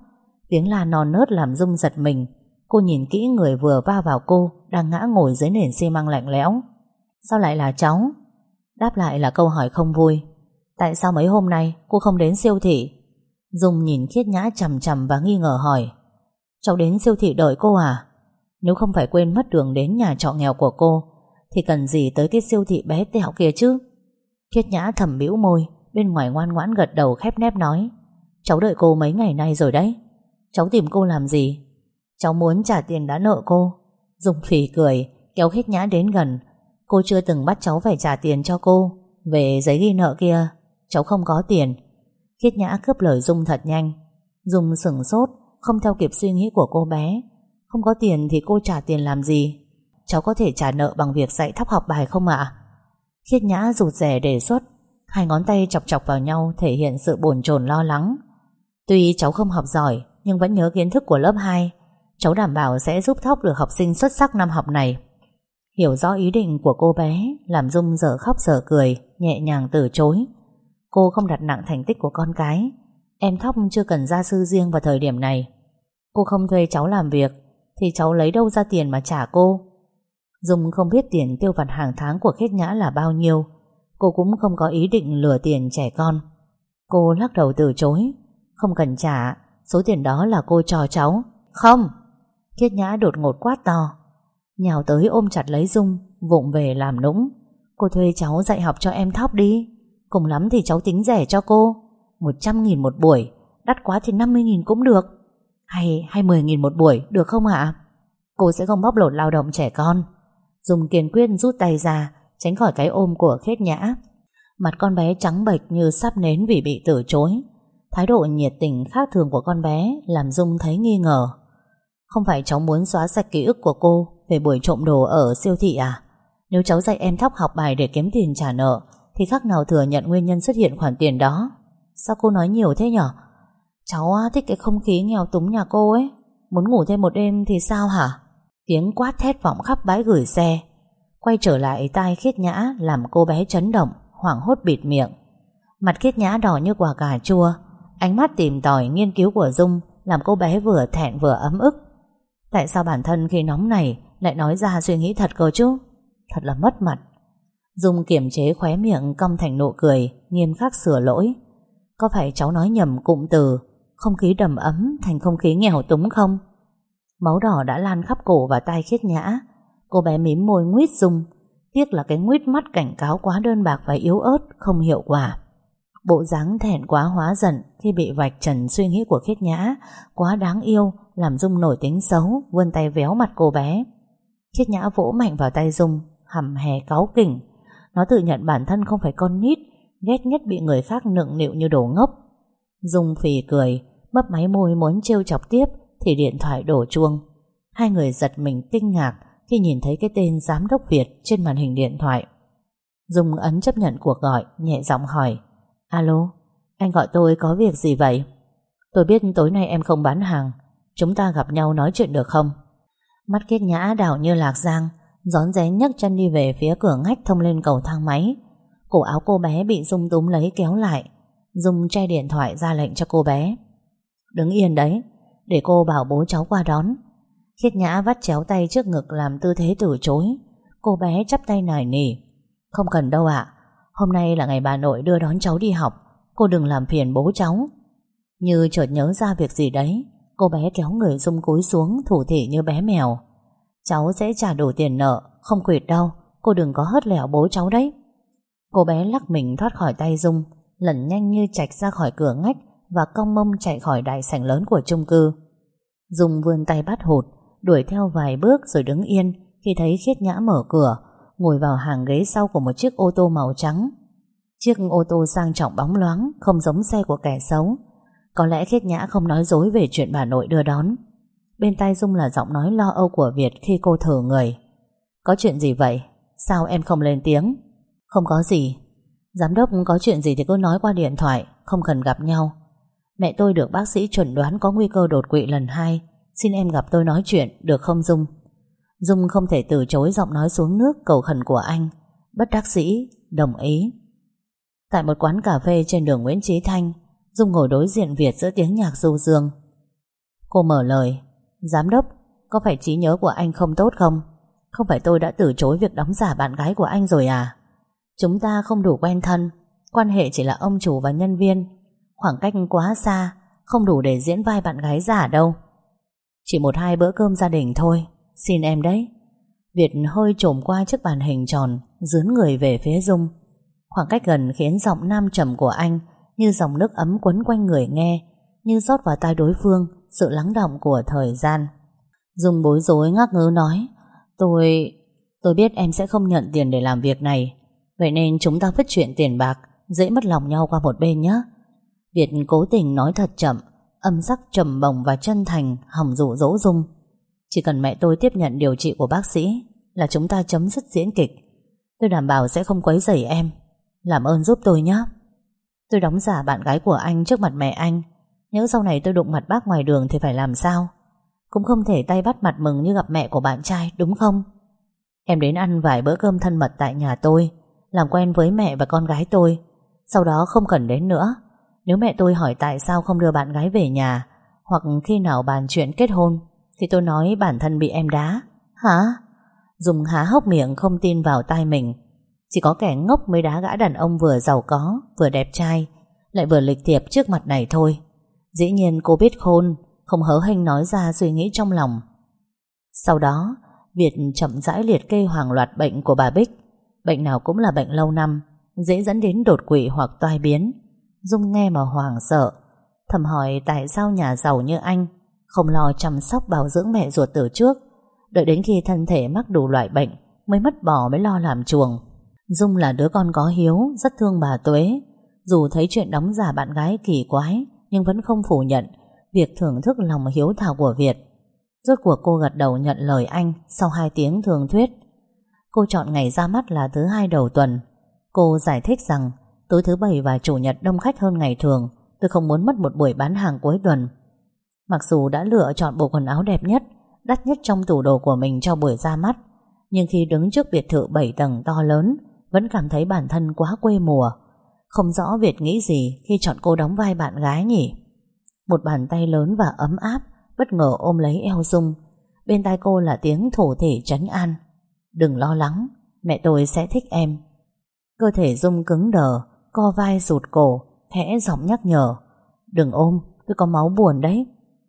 Tiếng la non nớt làm Dung giật mình. Cô nhìn kỹ người vừa va vào cô, Đang ngã ngồi dưới nền xi măng lạnh lẽo. Sao lại là cháu? Đáp lại là câu hỏi không vui. Tại sao mấy hôm nay cô không đến siêu thị? Dung nhìn khiết nhã chầm chầm Và nghi ngờ hỏi. Cháu đến siêu thị đợi cô à? Nếu không phải quên mất đường đến nhà trọ nghèo của cô thì cần gì tới cái siêu thị bé tẹo kia chứ? Khiết nhã thầm bĩu môi, Bên ngoài ngoan ngoãn gật đầu khép nép nói, Cháu đợi cô mấy ngày nay rồi đấy. Cháu tìm cô làm gì? Cháu muốn trả tiền đã nợ cô. Dung phỉ cười, Kéo khiết nhã đến gần. Cô chưa từng bắt cháu phải trả tiền cho cô Về giấy ghi nợ kia. Cháu không có tiền. Khiết nhã cướp lời Dung thật nhanh. Dung sửng sốt, Không theo kịp suy nghĩ của cô bé. Không có tiền thì cô trả tiền làm gì? Cháu có thể trả nợ bằng việc dạy thóc học bài không ạ? Khiết nhã rụt rè đề xuất. Hai ngón tay chọc chọc vào nhau Thể hiện sự bồn chồn lo lắng. Tuy cháu không học giỏi, Nhưng vẫn nhớ kiến thức của lớp 2 Cháu đảm bảo sẽ giúp thóc được học sinh xuất sắc năm học này. Hiểu rõ ý định của cô bé, Làm Dung dở khóc dở cười, Nhẹ nhàng từ chối. Cô không đặt nặng thành tích của con cái. Em Thóc chưa cần gia sư riêng vào thời điểm này. Cô không thuê cháu làm việc, Thì cháu lấy đâu ra tiền mà trả cô? Dung không biết tiền tiêu vặt hàng tháng của Khiết Nhã là bao nhiêu. Cô cũng không có ý định lừa tiền trẻ con. Cô lắc đầu từ chối. Không cần trả, Số tiền đó là cô cho cháu. Không! Khiết Nhã đột ngột quát to. Nhào tới ôm chặt lấy Dung, Vụng về làm nũng. Cô thuê cháu dạy học cho em Thóc đi. Cùng lắm thì cháu tính rẻ cho cô. 100 nghìn một buổi, Đắt quá thì 50 nghìn cũng được. Hay hay 10 nghìn một buổi, được không ạ? Cô sẽ không bóc lột lao động trẻ con. Dung kiên quyết rút tay ra, Tránh khỏi cái ôm của khết nhã. Mặt con bé trắng bệch như sắp nến vì bị từ chối. Thái độ nhiệt tình khác thường của con bé Làm Dung thấy nghi ngờ. Không phải cháu muốn xóa sạch ký ức của cô Về buổi trộm đồ ở siêu thị à? Nếu cháu dạy em thóc học bài để kiếm tiền trả nợ, Thì khác nào thừa nhận nguyên nhân xuất hiện khoản tiền đó? Sao cô nói nhiều thế nhở? Cháu thích cái không khí nghèo túng nhà cô ấy. Muốn ngủ thêm một đêm thì sao hả? Tiếng quát thét vọng khắp bãi gửi xe. Quay trở lại tai khiết nhã Làm cô bé chấn động, Hoảng hốt bịt miệng. Mặt khiết nhã đỏ như quả cà chua, Ánh mắt tìm tòi nghiên cứu của Dung Làm cô bé vừa thẹn vừa ấm ức. Tại sao bản thân khi nóng này Lại nói ra suy nghĩ thật cơ chứ? Thật là mất mặt. Dung kiềm chế khóe miệng cong thành nụ cười, Nghiêm khắc sửa lỗi. Có phải cháu nói nhầm cụm từ Không khí đầm ấm thành không khí nghèo túng không? Máu đỏ đã lan khắp cổ và tai khiết nhã. Cô bé mím môi nguyết Dung Tiếc là cái nguyết mắt cảnh cáo quá đơn bạc và yếu ớt, Không hiệu quả. Bộ dáng thẹn quá hóa giận Khi bị vạch trần suy nghĩ của khiết nhã. Quá đáng yêu, Làm Dung nổi tính xấu, Vươn tay véo mặt cô bé. Khiết nhã vỗ mạnh vào tay Dung Hầm hè cáu kỉnh. Nó tự nhận bản thân không phải con nít, Ghét nhất bị người khác nựng nịu như đồ ngốc. Dung phì cười, Mấp máy môi muốn trêu chọc tiếp thì điện thoại đổ chuông Hai người giật mình kinh ngạc Khi nhìn thấy cái tên giám đốc Việt Trên màn hình điện thoại Dung ấn chấp nhận cuộc gọi Nhẹ giọng hỏi Alo, anh gọi tôi có việc gì vậy? Tôi biết tối nay em không bán hàng Chúng ta gặp nhau nói chuyện được không? Mắt kết nhã đảo như lạc giang Gión rén nhấc chân đi về phía cửa ngách thông lên cầu thang máy Cổ áo cô bé bị Dung túm lấy kéo lại Dung che điện thoại ra lệnh cho cô bé Đứng yên đấy để cô bảo bố cháu qua đón. Khiết nhã vắt chéo tay trước ngực làm tư thế từ chối. Cô bé chắp tay nài nỉ. Không cần đâu ạ, Hôm nay là ngày bà nội đưa đón cháu đi học, Cô đừng làm phiền bố cháu. Như chợt nhớ ra việc gì đấy, Cô bé kéo người rung cúi xuống Thủ thị như bé mèo. Cháu sẽ trả đủ tiền nợ, Không quỵt đâu, Cô đừng có hất lẻo bố cháu đấy. Cô bé lắc mình thoát khỏi tay Dung Lẩn nhanh như chạch ra khỏi cửa ngách và cong mông chạy khỏi đại sảnh lớn của chung cư. Dung vươn tay bắt hụt Đuổi theo vài bước rồi đứng yên Khi thấy khiết nhã mở cửa, Ngồi vào hàng ghế sau của một chiếc ô tô màu trắng. Chiếc ô tô sang trọng bóng loáng, Không giống xe của kẻ xấu. Có lẽ khiết nhã không nói dối Về chuyện bà nội đưa đón. Bên tai Dung là giọng nói lo âu của Việt Khi cô thở người. Có chuyện gì vậy? Sao em không lên tiếng? Không có gì. Giám đốc có chuyện gì thì cứ nói qua điện thoại, Không cần gặp nhau. Mẹ tôi được bác sĩ chuẩn đoán có nguy cơ đột quỵ lần hai. Xin em gặp tôi nói chuyện, Được không Dung? Dung không thể từ chối giọng nói xuống nước cầu khẩn của anh. Bất đắc sĩ Đồng ý. Tại một quán cà phê trên đường Nguyễn Trí Thanh, Dung ngồi đối diện Việt giữa tiếng nhạc du dương. Cô mở lời. Giám đốc, Có phải trí nhớ của anh không tốt không? Không phải tôi đã từ chối việc đóng giả bạn gái của anh rồi à? Chúng ta không đủ quen thân. Quan hệ chỉ là ông chủ và nhân viên. Khoảng cách quá xa, Không đủ để diễn vai bạn gái giả đâu. Chỉ một hai bữa cơm gia đình thôi, Xin em đấy. Việt hơi trồm qua chiếc bàn hình tròn, Dướn người về phía Dung. Khoảng cách gần khiến giọng nam trầm của anh Như dòng nước ấm quấn quanh người nghe, Như rót vào tai đối phương Sự lắng động của thời gian. Dung bối rối ngắc ngứ nói, Tôi... tôi biết em sẽ không nhận tiền để làm việc này, Vậy nên chúng ta vứt chuyện tiền bạc, Dễ mất lòng nhau qua một bên nhé Việt cố tình nói thật chậm, Âm sắc trầm bồng và chân thành, Hỏng dụ dỗ Dung. Chỉ cần mẹ tôi tiếp nhận điều trị của bác sĩ Là chúng ta chấm dứt diễn kịch. Tôi đảm bảo sẽ không quấy rầy em. Làm ơn giúp tôi nhé. Tôi đóng giả bạn gái của anh trước mặt mẹ anh. Nhớ sau này tôi đụng mặt bác ngoài đường Thì phải làm sao? Cũng không thể tay bắt mặt mừng như gặp mẹ của bạn trai, Đúng không? Em đến ăn vài bữa cơm thân mật tại nhà tôi, Làm quen với mẹ và con gái tôi. Sau đó không cần đến nữa. Nếu mẹ tôi hỏi tại sao không đưa bạn gái về nhà, Hoặc khi nào bàn chuyện kết hôn, Thì tôi nói bản thân bị em đá. Hả? Dùng há hốc miệng không tin vào tai mình. Chỉ có kẻ ngốc mới đá gã đàn ông vừa giàu có, Vừa đẹp trai, Lại vừa lịch thiệp trước mặt này thôi. Dĩ nhiên cô biết khôn, Không hớ hênh nói ra suy nghĩ trong lòng. Sau đó, Việt chậm rãi liệt kê hàng loạt bệnh của bà Bích. Bệnh nào cũng là bệnh lâu năm, Dễ dẫn đến đột quỵ hoặc toai biến. Dung nghe mà hoảng sợ. Thầm hỏi tại sao nhà giàu như anh Không lo chăm sóc bảo dưỡng mẹ ruột từ trước? Đợi đến khi thân thể mắc đủ loại bệnh Mới mất bỏ mới lo làm chuồng. Dung là đứa con có hiếu, Rất thương bà Tuế. Dù thấy chuyện đóng giả bạn gái kỳ quái, Nhưng vẫn không phủ nhận Việc thưởng thức lòng hiếu thảo của Việt. Rốt cuộc cô gật đầu nhận lời anh Sau hai tiếng thường thuyết. Cô chọn ngày ra mắt là thứ hai đầu tuần. Cô giải thích rằng Tối thứ bảy và chủ nhật đông khách hơn ngày thường, Tôi không muốn mất một buổi bán hàng cuối tuần. Mặc dù đã lựa chọn bộ quần áo đẹp nhất, Đắt nhất trong tủ đồ của mình cho buổi ra mắt, Nhưng khi đứng trước biệt thự 7 tầng to lớn, Vẫn cảm thấy bản thân quá quê mùa. Không rõ Việt nghĩ gì Khi chọn cô đóng vai bạn gái nhỉ. Một bàn tay lớn và ấm áp, Bất ngờ ôm lấy eo Dung Bên tai cô là tiếng thổ thể trấn an. Đừng lo lắng, Mẹ tôi sẽ thích em. Cơ thể Dung cứng đờ Co vai rụt cổ thẽ giọng nhắc nhở. Đừng ôm tôi có máu buồn đấy.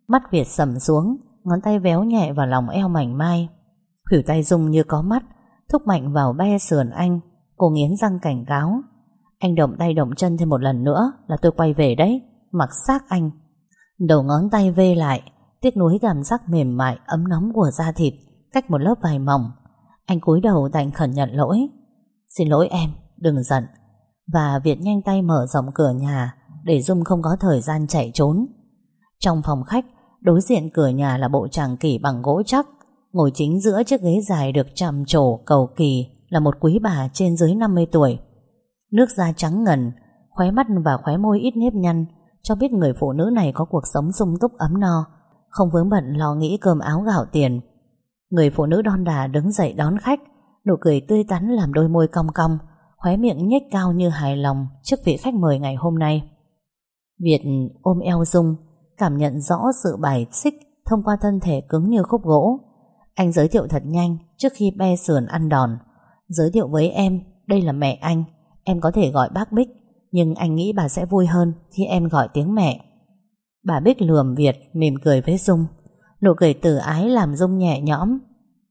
Mắt Việt sầm xuống Ngón tay véo nhẹ vào lòng eo mảnh mai. Khủy tay Dung như có mắt Thúc mạnh vào be sườn anh Cô nghiến răng cảnh cáo. Anh động tay động chân thêm một lần nữa Là tôi quay về đấy Mặc xác anh. Đầu ngón tay vê lại Tiếc nuối cảm giác mềm mại ấm nóng của da thịt Cách một lớp vải mỏng. Anh cúi đầu đành khẩn nhận lỗi. Xin lỗi em, đừng giận và Việt nhanh tay mở rộng cửa nhà Để Dung không có thời gian chạy trốn. Trong phòng khách, Đối diện cửa nhà là bộ tràng kỷ bằng gỗ chắc, Ngồi chính giữa chiếc ghế dài được chạm trổ cầu kỳ Là một quý bà trên dưới 50 tuổi. Nước da trắng ngần, Khóe mắt và khóe môi ít nếp nhăn, Cho biết người phụ nữ này có cuộc sống sung túc ấm no, Không vướng bận lo nghĩ cơm áo gạo tiền. Người phụ nữ đon đà đứng dậy đón khách, Nụ cười tươi tắn làm đôi môi cong cong Khóe miệng nhếch cao như hài lòng Trước vị khách mời ngày hôm nay. Việt ôm eo Dung Cảm nhận rõ sự bài xích Thông qua thân thể cứng như khúc gỗ. Anh giới thiệu thật nhanh Trước khi be sườn ăn đòn. Giới thiệu với em, Đây là mẹ anh, Em có thể gọi bác Bích, Nhưng anh nghĩ bà sẽ vui hơn Khi em gọi tiếng mẹ. Bà Bích lườm Việt, mỉm cười với Dung. Nụ cười từ ái làm Dung nhẹ nhõm.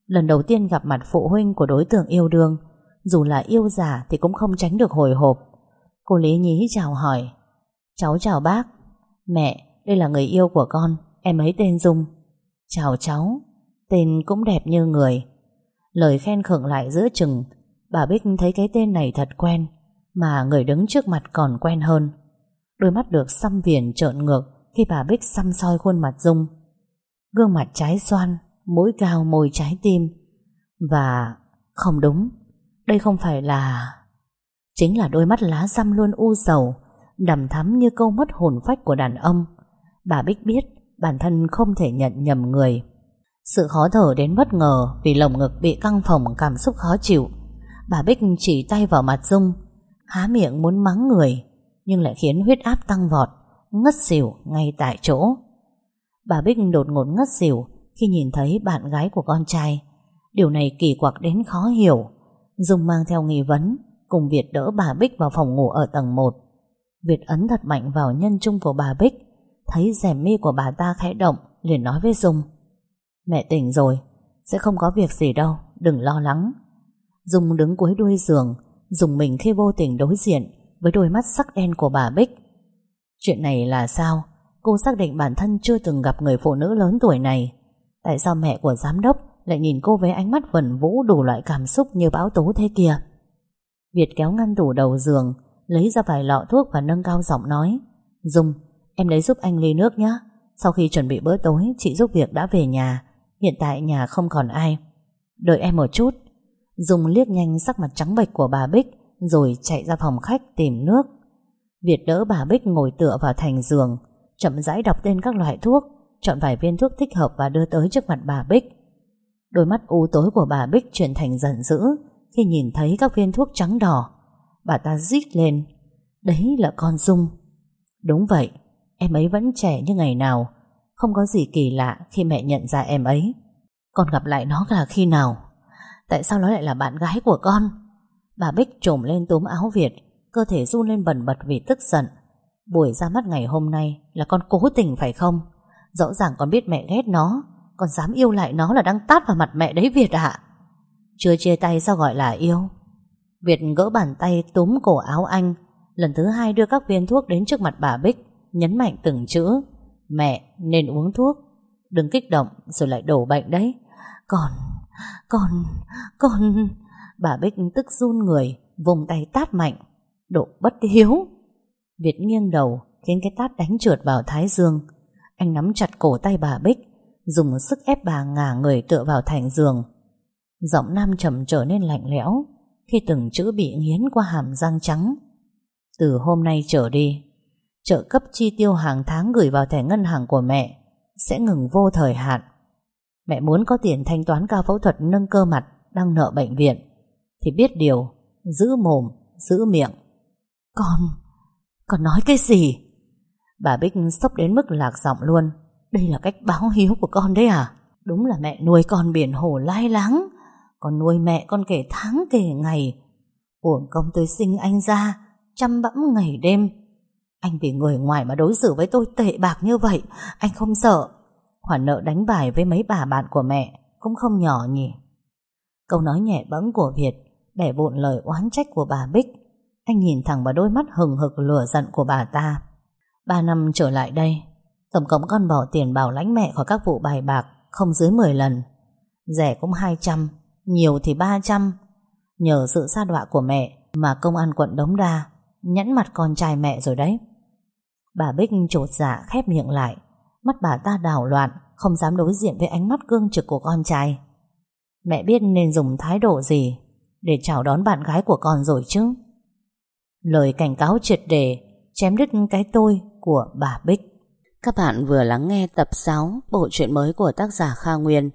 Lần đầu tiên gặp mặt phụ huynh của đối tượng yêu đương dù là yêu giả thì cũng không tránh được hồi hộp. Cô Lý Nhí chào hỏi. Cháu chào bác. Mẹ, đây là người yêu của con. Em ấy tên Dung. Chào cháu. Tên cũng đẹp như người. Lời khen khựng lại giữa chừng. Bà Bích thấy cái tên này thật quen Mà người đứng trước mặt còn quen hơn. Đôi mắt được xăm viền trợn ngược Khi bà Bích xăm soi khuôn mặt Dung. Gương mặt trái xoan Mũi cao môi trái tim. Và không đúng. Đây không phải là, Chính là đôi mắt lá xăm luôn u sầu, Đầm thắm như câu mất hồn phách của đàn ông. Bà Bích biết Bản thân không thể nhận nhầm người. Sự khó thở đến bất ngờ Vì lồng ngực bị căng phồng cảm xúc khó chịu. Bà Bích chỉ tay vào mặt Dung Há miệng muốn mắng người, Nhưng lại khiến huyết áp tăng vọt, Ngất xỉu ngay tại chỗ. Bà Bích đột ngột ngất xỉu Khi nhìn thấy bạn gái của con trai. Điều này kỳ quặc đến khó hiểu. Dung mang theo nghi vấn, Cùng Việt đỡ bà Bích vào phòng ngủ ở tầng 1 Việt ấn thật mạnh vào nhân trung của bà Bích, Thấy rèm mi của bà ta khẽ động, Liền nói với Dung. Mẹ tỉnh rồi, Sẽ không có việc gì đâu, Đừng lo lắng. Dung đứng cuối đuôi giường, Dùng mình khi vô tình đối diện Với đôi mắt sắc đen của bà Bích. Chuyện này là sao? Cô xác định bản thân chưa từng gặp người phụ nữ lớn tuổi này. Tại sao mẹ của giám đốc lại nhìn cô với ánh mắt vẩn vũ Đủ loại cảm xúc như bão tố thế kia. Việt kéo ngăn tủ đầu giường, Lấy ra vài lọ thuốc và nâng cao giọng nói. Dung, Em lấy giúp anh ly nước nhé Sau khi chuẩn bị bữa tối, Chị giúp việc đã về nhà. Hiện tại nhà không còn ai. Đợi em một chút. Dung liếc nhanh sắc mặt trắng bệch của bà Bích, Rồi chạy ra phòng khách tìm nước. Việt đỡ bà Bích ngồi tựa vào thành giường, Chậm rãi đọc tên các loại thuốc, Chọn vài viên thuốc thích hợp và đưa tới trước mặt bà Bích. Đôi mắt u tối của bà Bích chuyển thành giận dữ Khi nhìn thấy các viên thuốc trắng đỏ. Bà ta rít lên, Đấy là con Dung Đúng vậy, Em ấy vẫn trẻ như ngày nào, Không có gì kỳ lạ khi mẹ nhận ra em ấy. Con gặp lại nó là khi nào? Tại sao nó lại là bạn gái của con? Bà Bích trồm lên túm áo Việt, Cơ thể run lên bần bật vì tức giận. Buổi ra mắt ngày hôm nay Là con cố tình phải không? Rõ ràng con biết mẹ ghét nó con dám yêu lại nó là đang tát vào mặt mẹ đấy Việt ạ. Chưa chia tay sao gọi là yêu? Việt gỡ bàn tay túm cổ áo anh. Lần thứ hai đưa các viên thuốc đến trước mặt bà Bích, Nhấn mạnh từng chữ, Mẹ, nên uống thuốc. Đừng kích động, rồi lại đổ bệnh đấy. Còn còn còn Bà Bích tức run người, Vùng tay tát mạnh. Độ bất hiếu. Việt nghiêng đầu, khiến cái tát đánh trượt vào thái dương. Anh nắm chặt cổ tay bà Bích Dùng sức ép bà ngả người tựa vào thành giường Giọng nam trầm trở nên lạnh lẽo Khi từng chữ bị nghiến qua hàm răng trắng Từ hôm nay trở đi trợ cấp chi tiêu hàng tháng gửi vào thẻ ngân hàng của mẹ sẽ ngừng vô thời hạn. Mẹ muốn có tiền thanh toán ca phẫu thuật nâng cơ mặt đang nợ bệnh viện thì biết điều, giữ mồm, giữ miệng. Con, con nói cái gì? Bà Bích sốc đến mức lạc giọng luôn. Đây là cách báo hiếu của con đấy à? Đúng là mẹ nuôi con biển hồ lai láng. Con nuôi mẹ con kể tháng kể ngày. Uổng công tôi sinh anh ra, chăm bẵm ngày đêm anh vì người ngoài mà đối xử với tôi tệ bạc như vậy Anh không sợ Khoản nợ đánh bài với mấy bà bạn của mẹ Cũng không nhỏ nhỉ Câu nói nhẹ bẫng của Việt Bẻ bộn lời oán trách của bà Bích Anh nhìn thẳng vào đôi mắt hừng hực lửa giận của bà ta Ba năm trở lại đây Tổng cộng con bỏ tiền bảo lãnh mẹ khỏi các vụ bài bạc, Không dưới 10 lần. Rẻ cũng 200 Nhiều thì 300 Nhờ sự sa đọa của mẹ Mà công an quận Đống Đa Nhẫn mặt con trai mẹ rồi đấy. Bà Bích trột dạ khép miệng lại, Mắt bà ta đảo loạn, Không dám đối diện với ánh mắt cương trực của con trai. Mẹ biết nên dùng thái độ gì Để chào đón bạn gái của con rồi chứ? Lời cảnh cáo triệt đề Chém đứt cái tôi của bà Bích. Các bạn vừa lắng nghe tập 6 Bộ truyện mới của tác giả Kha Nguyên.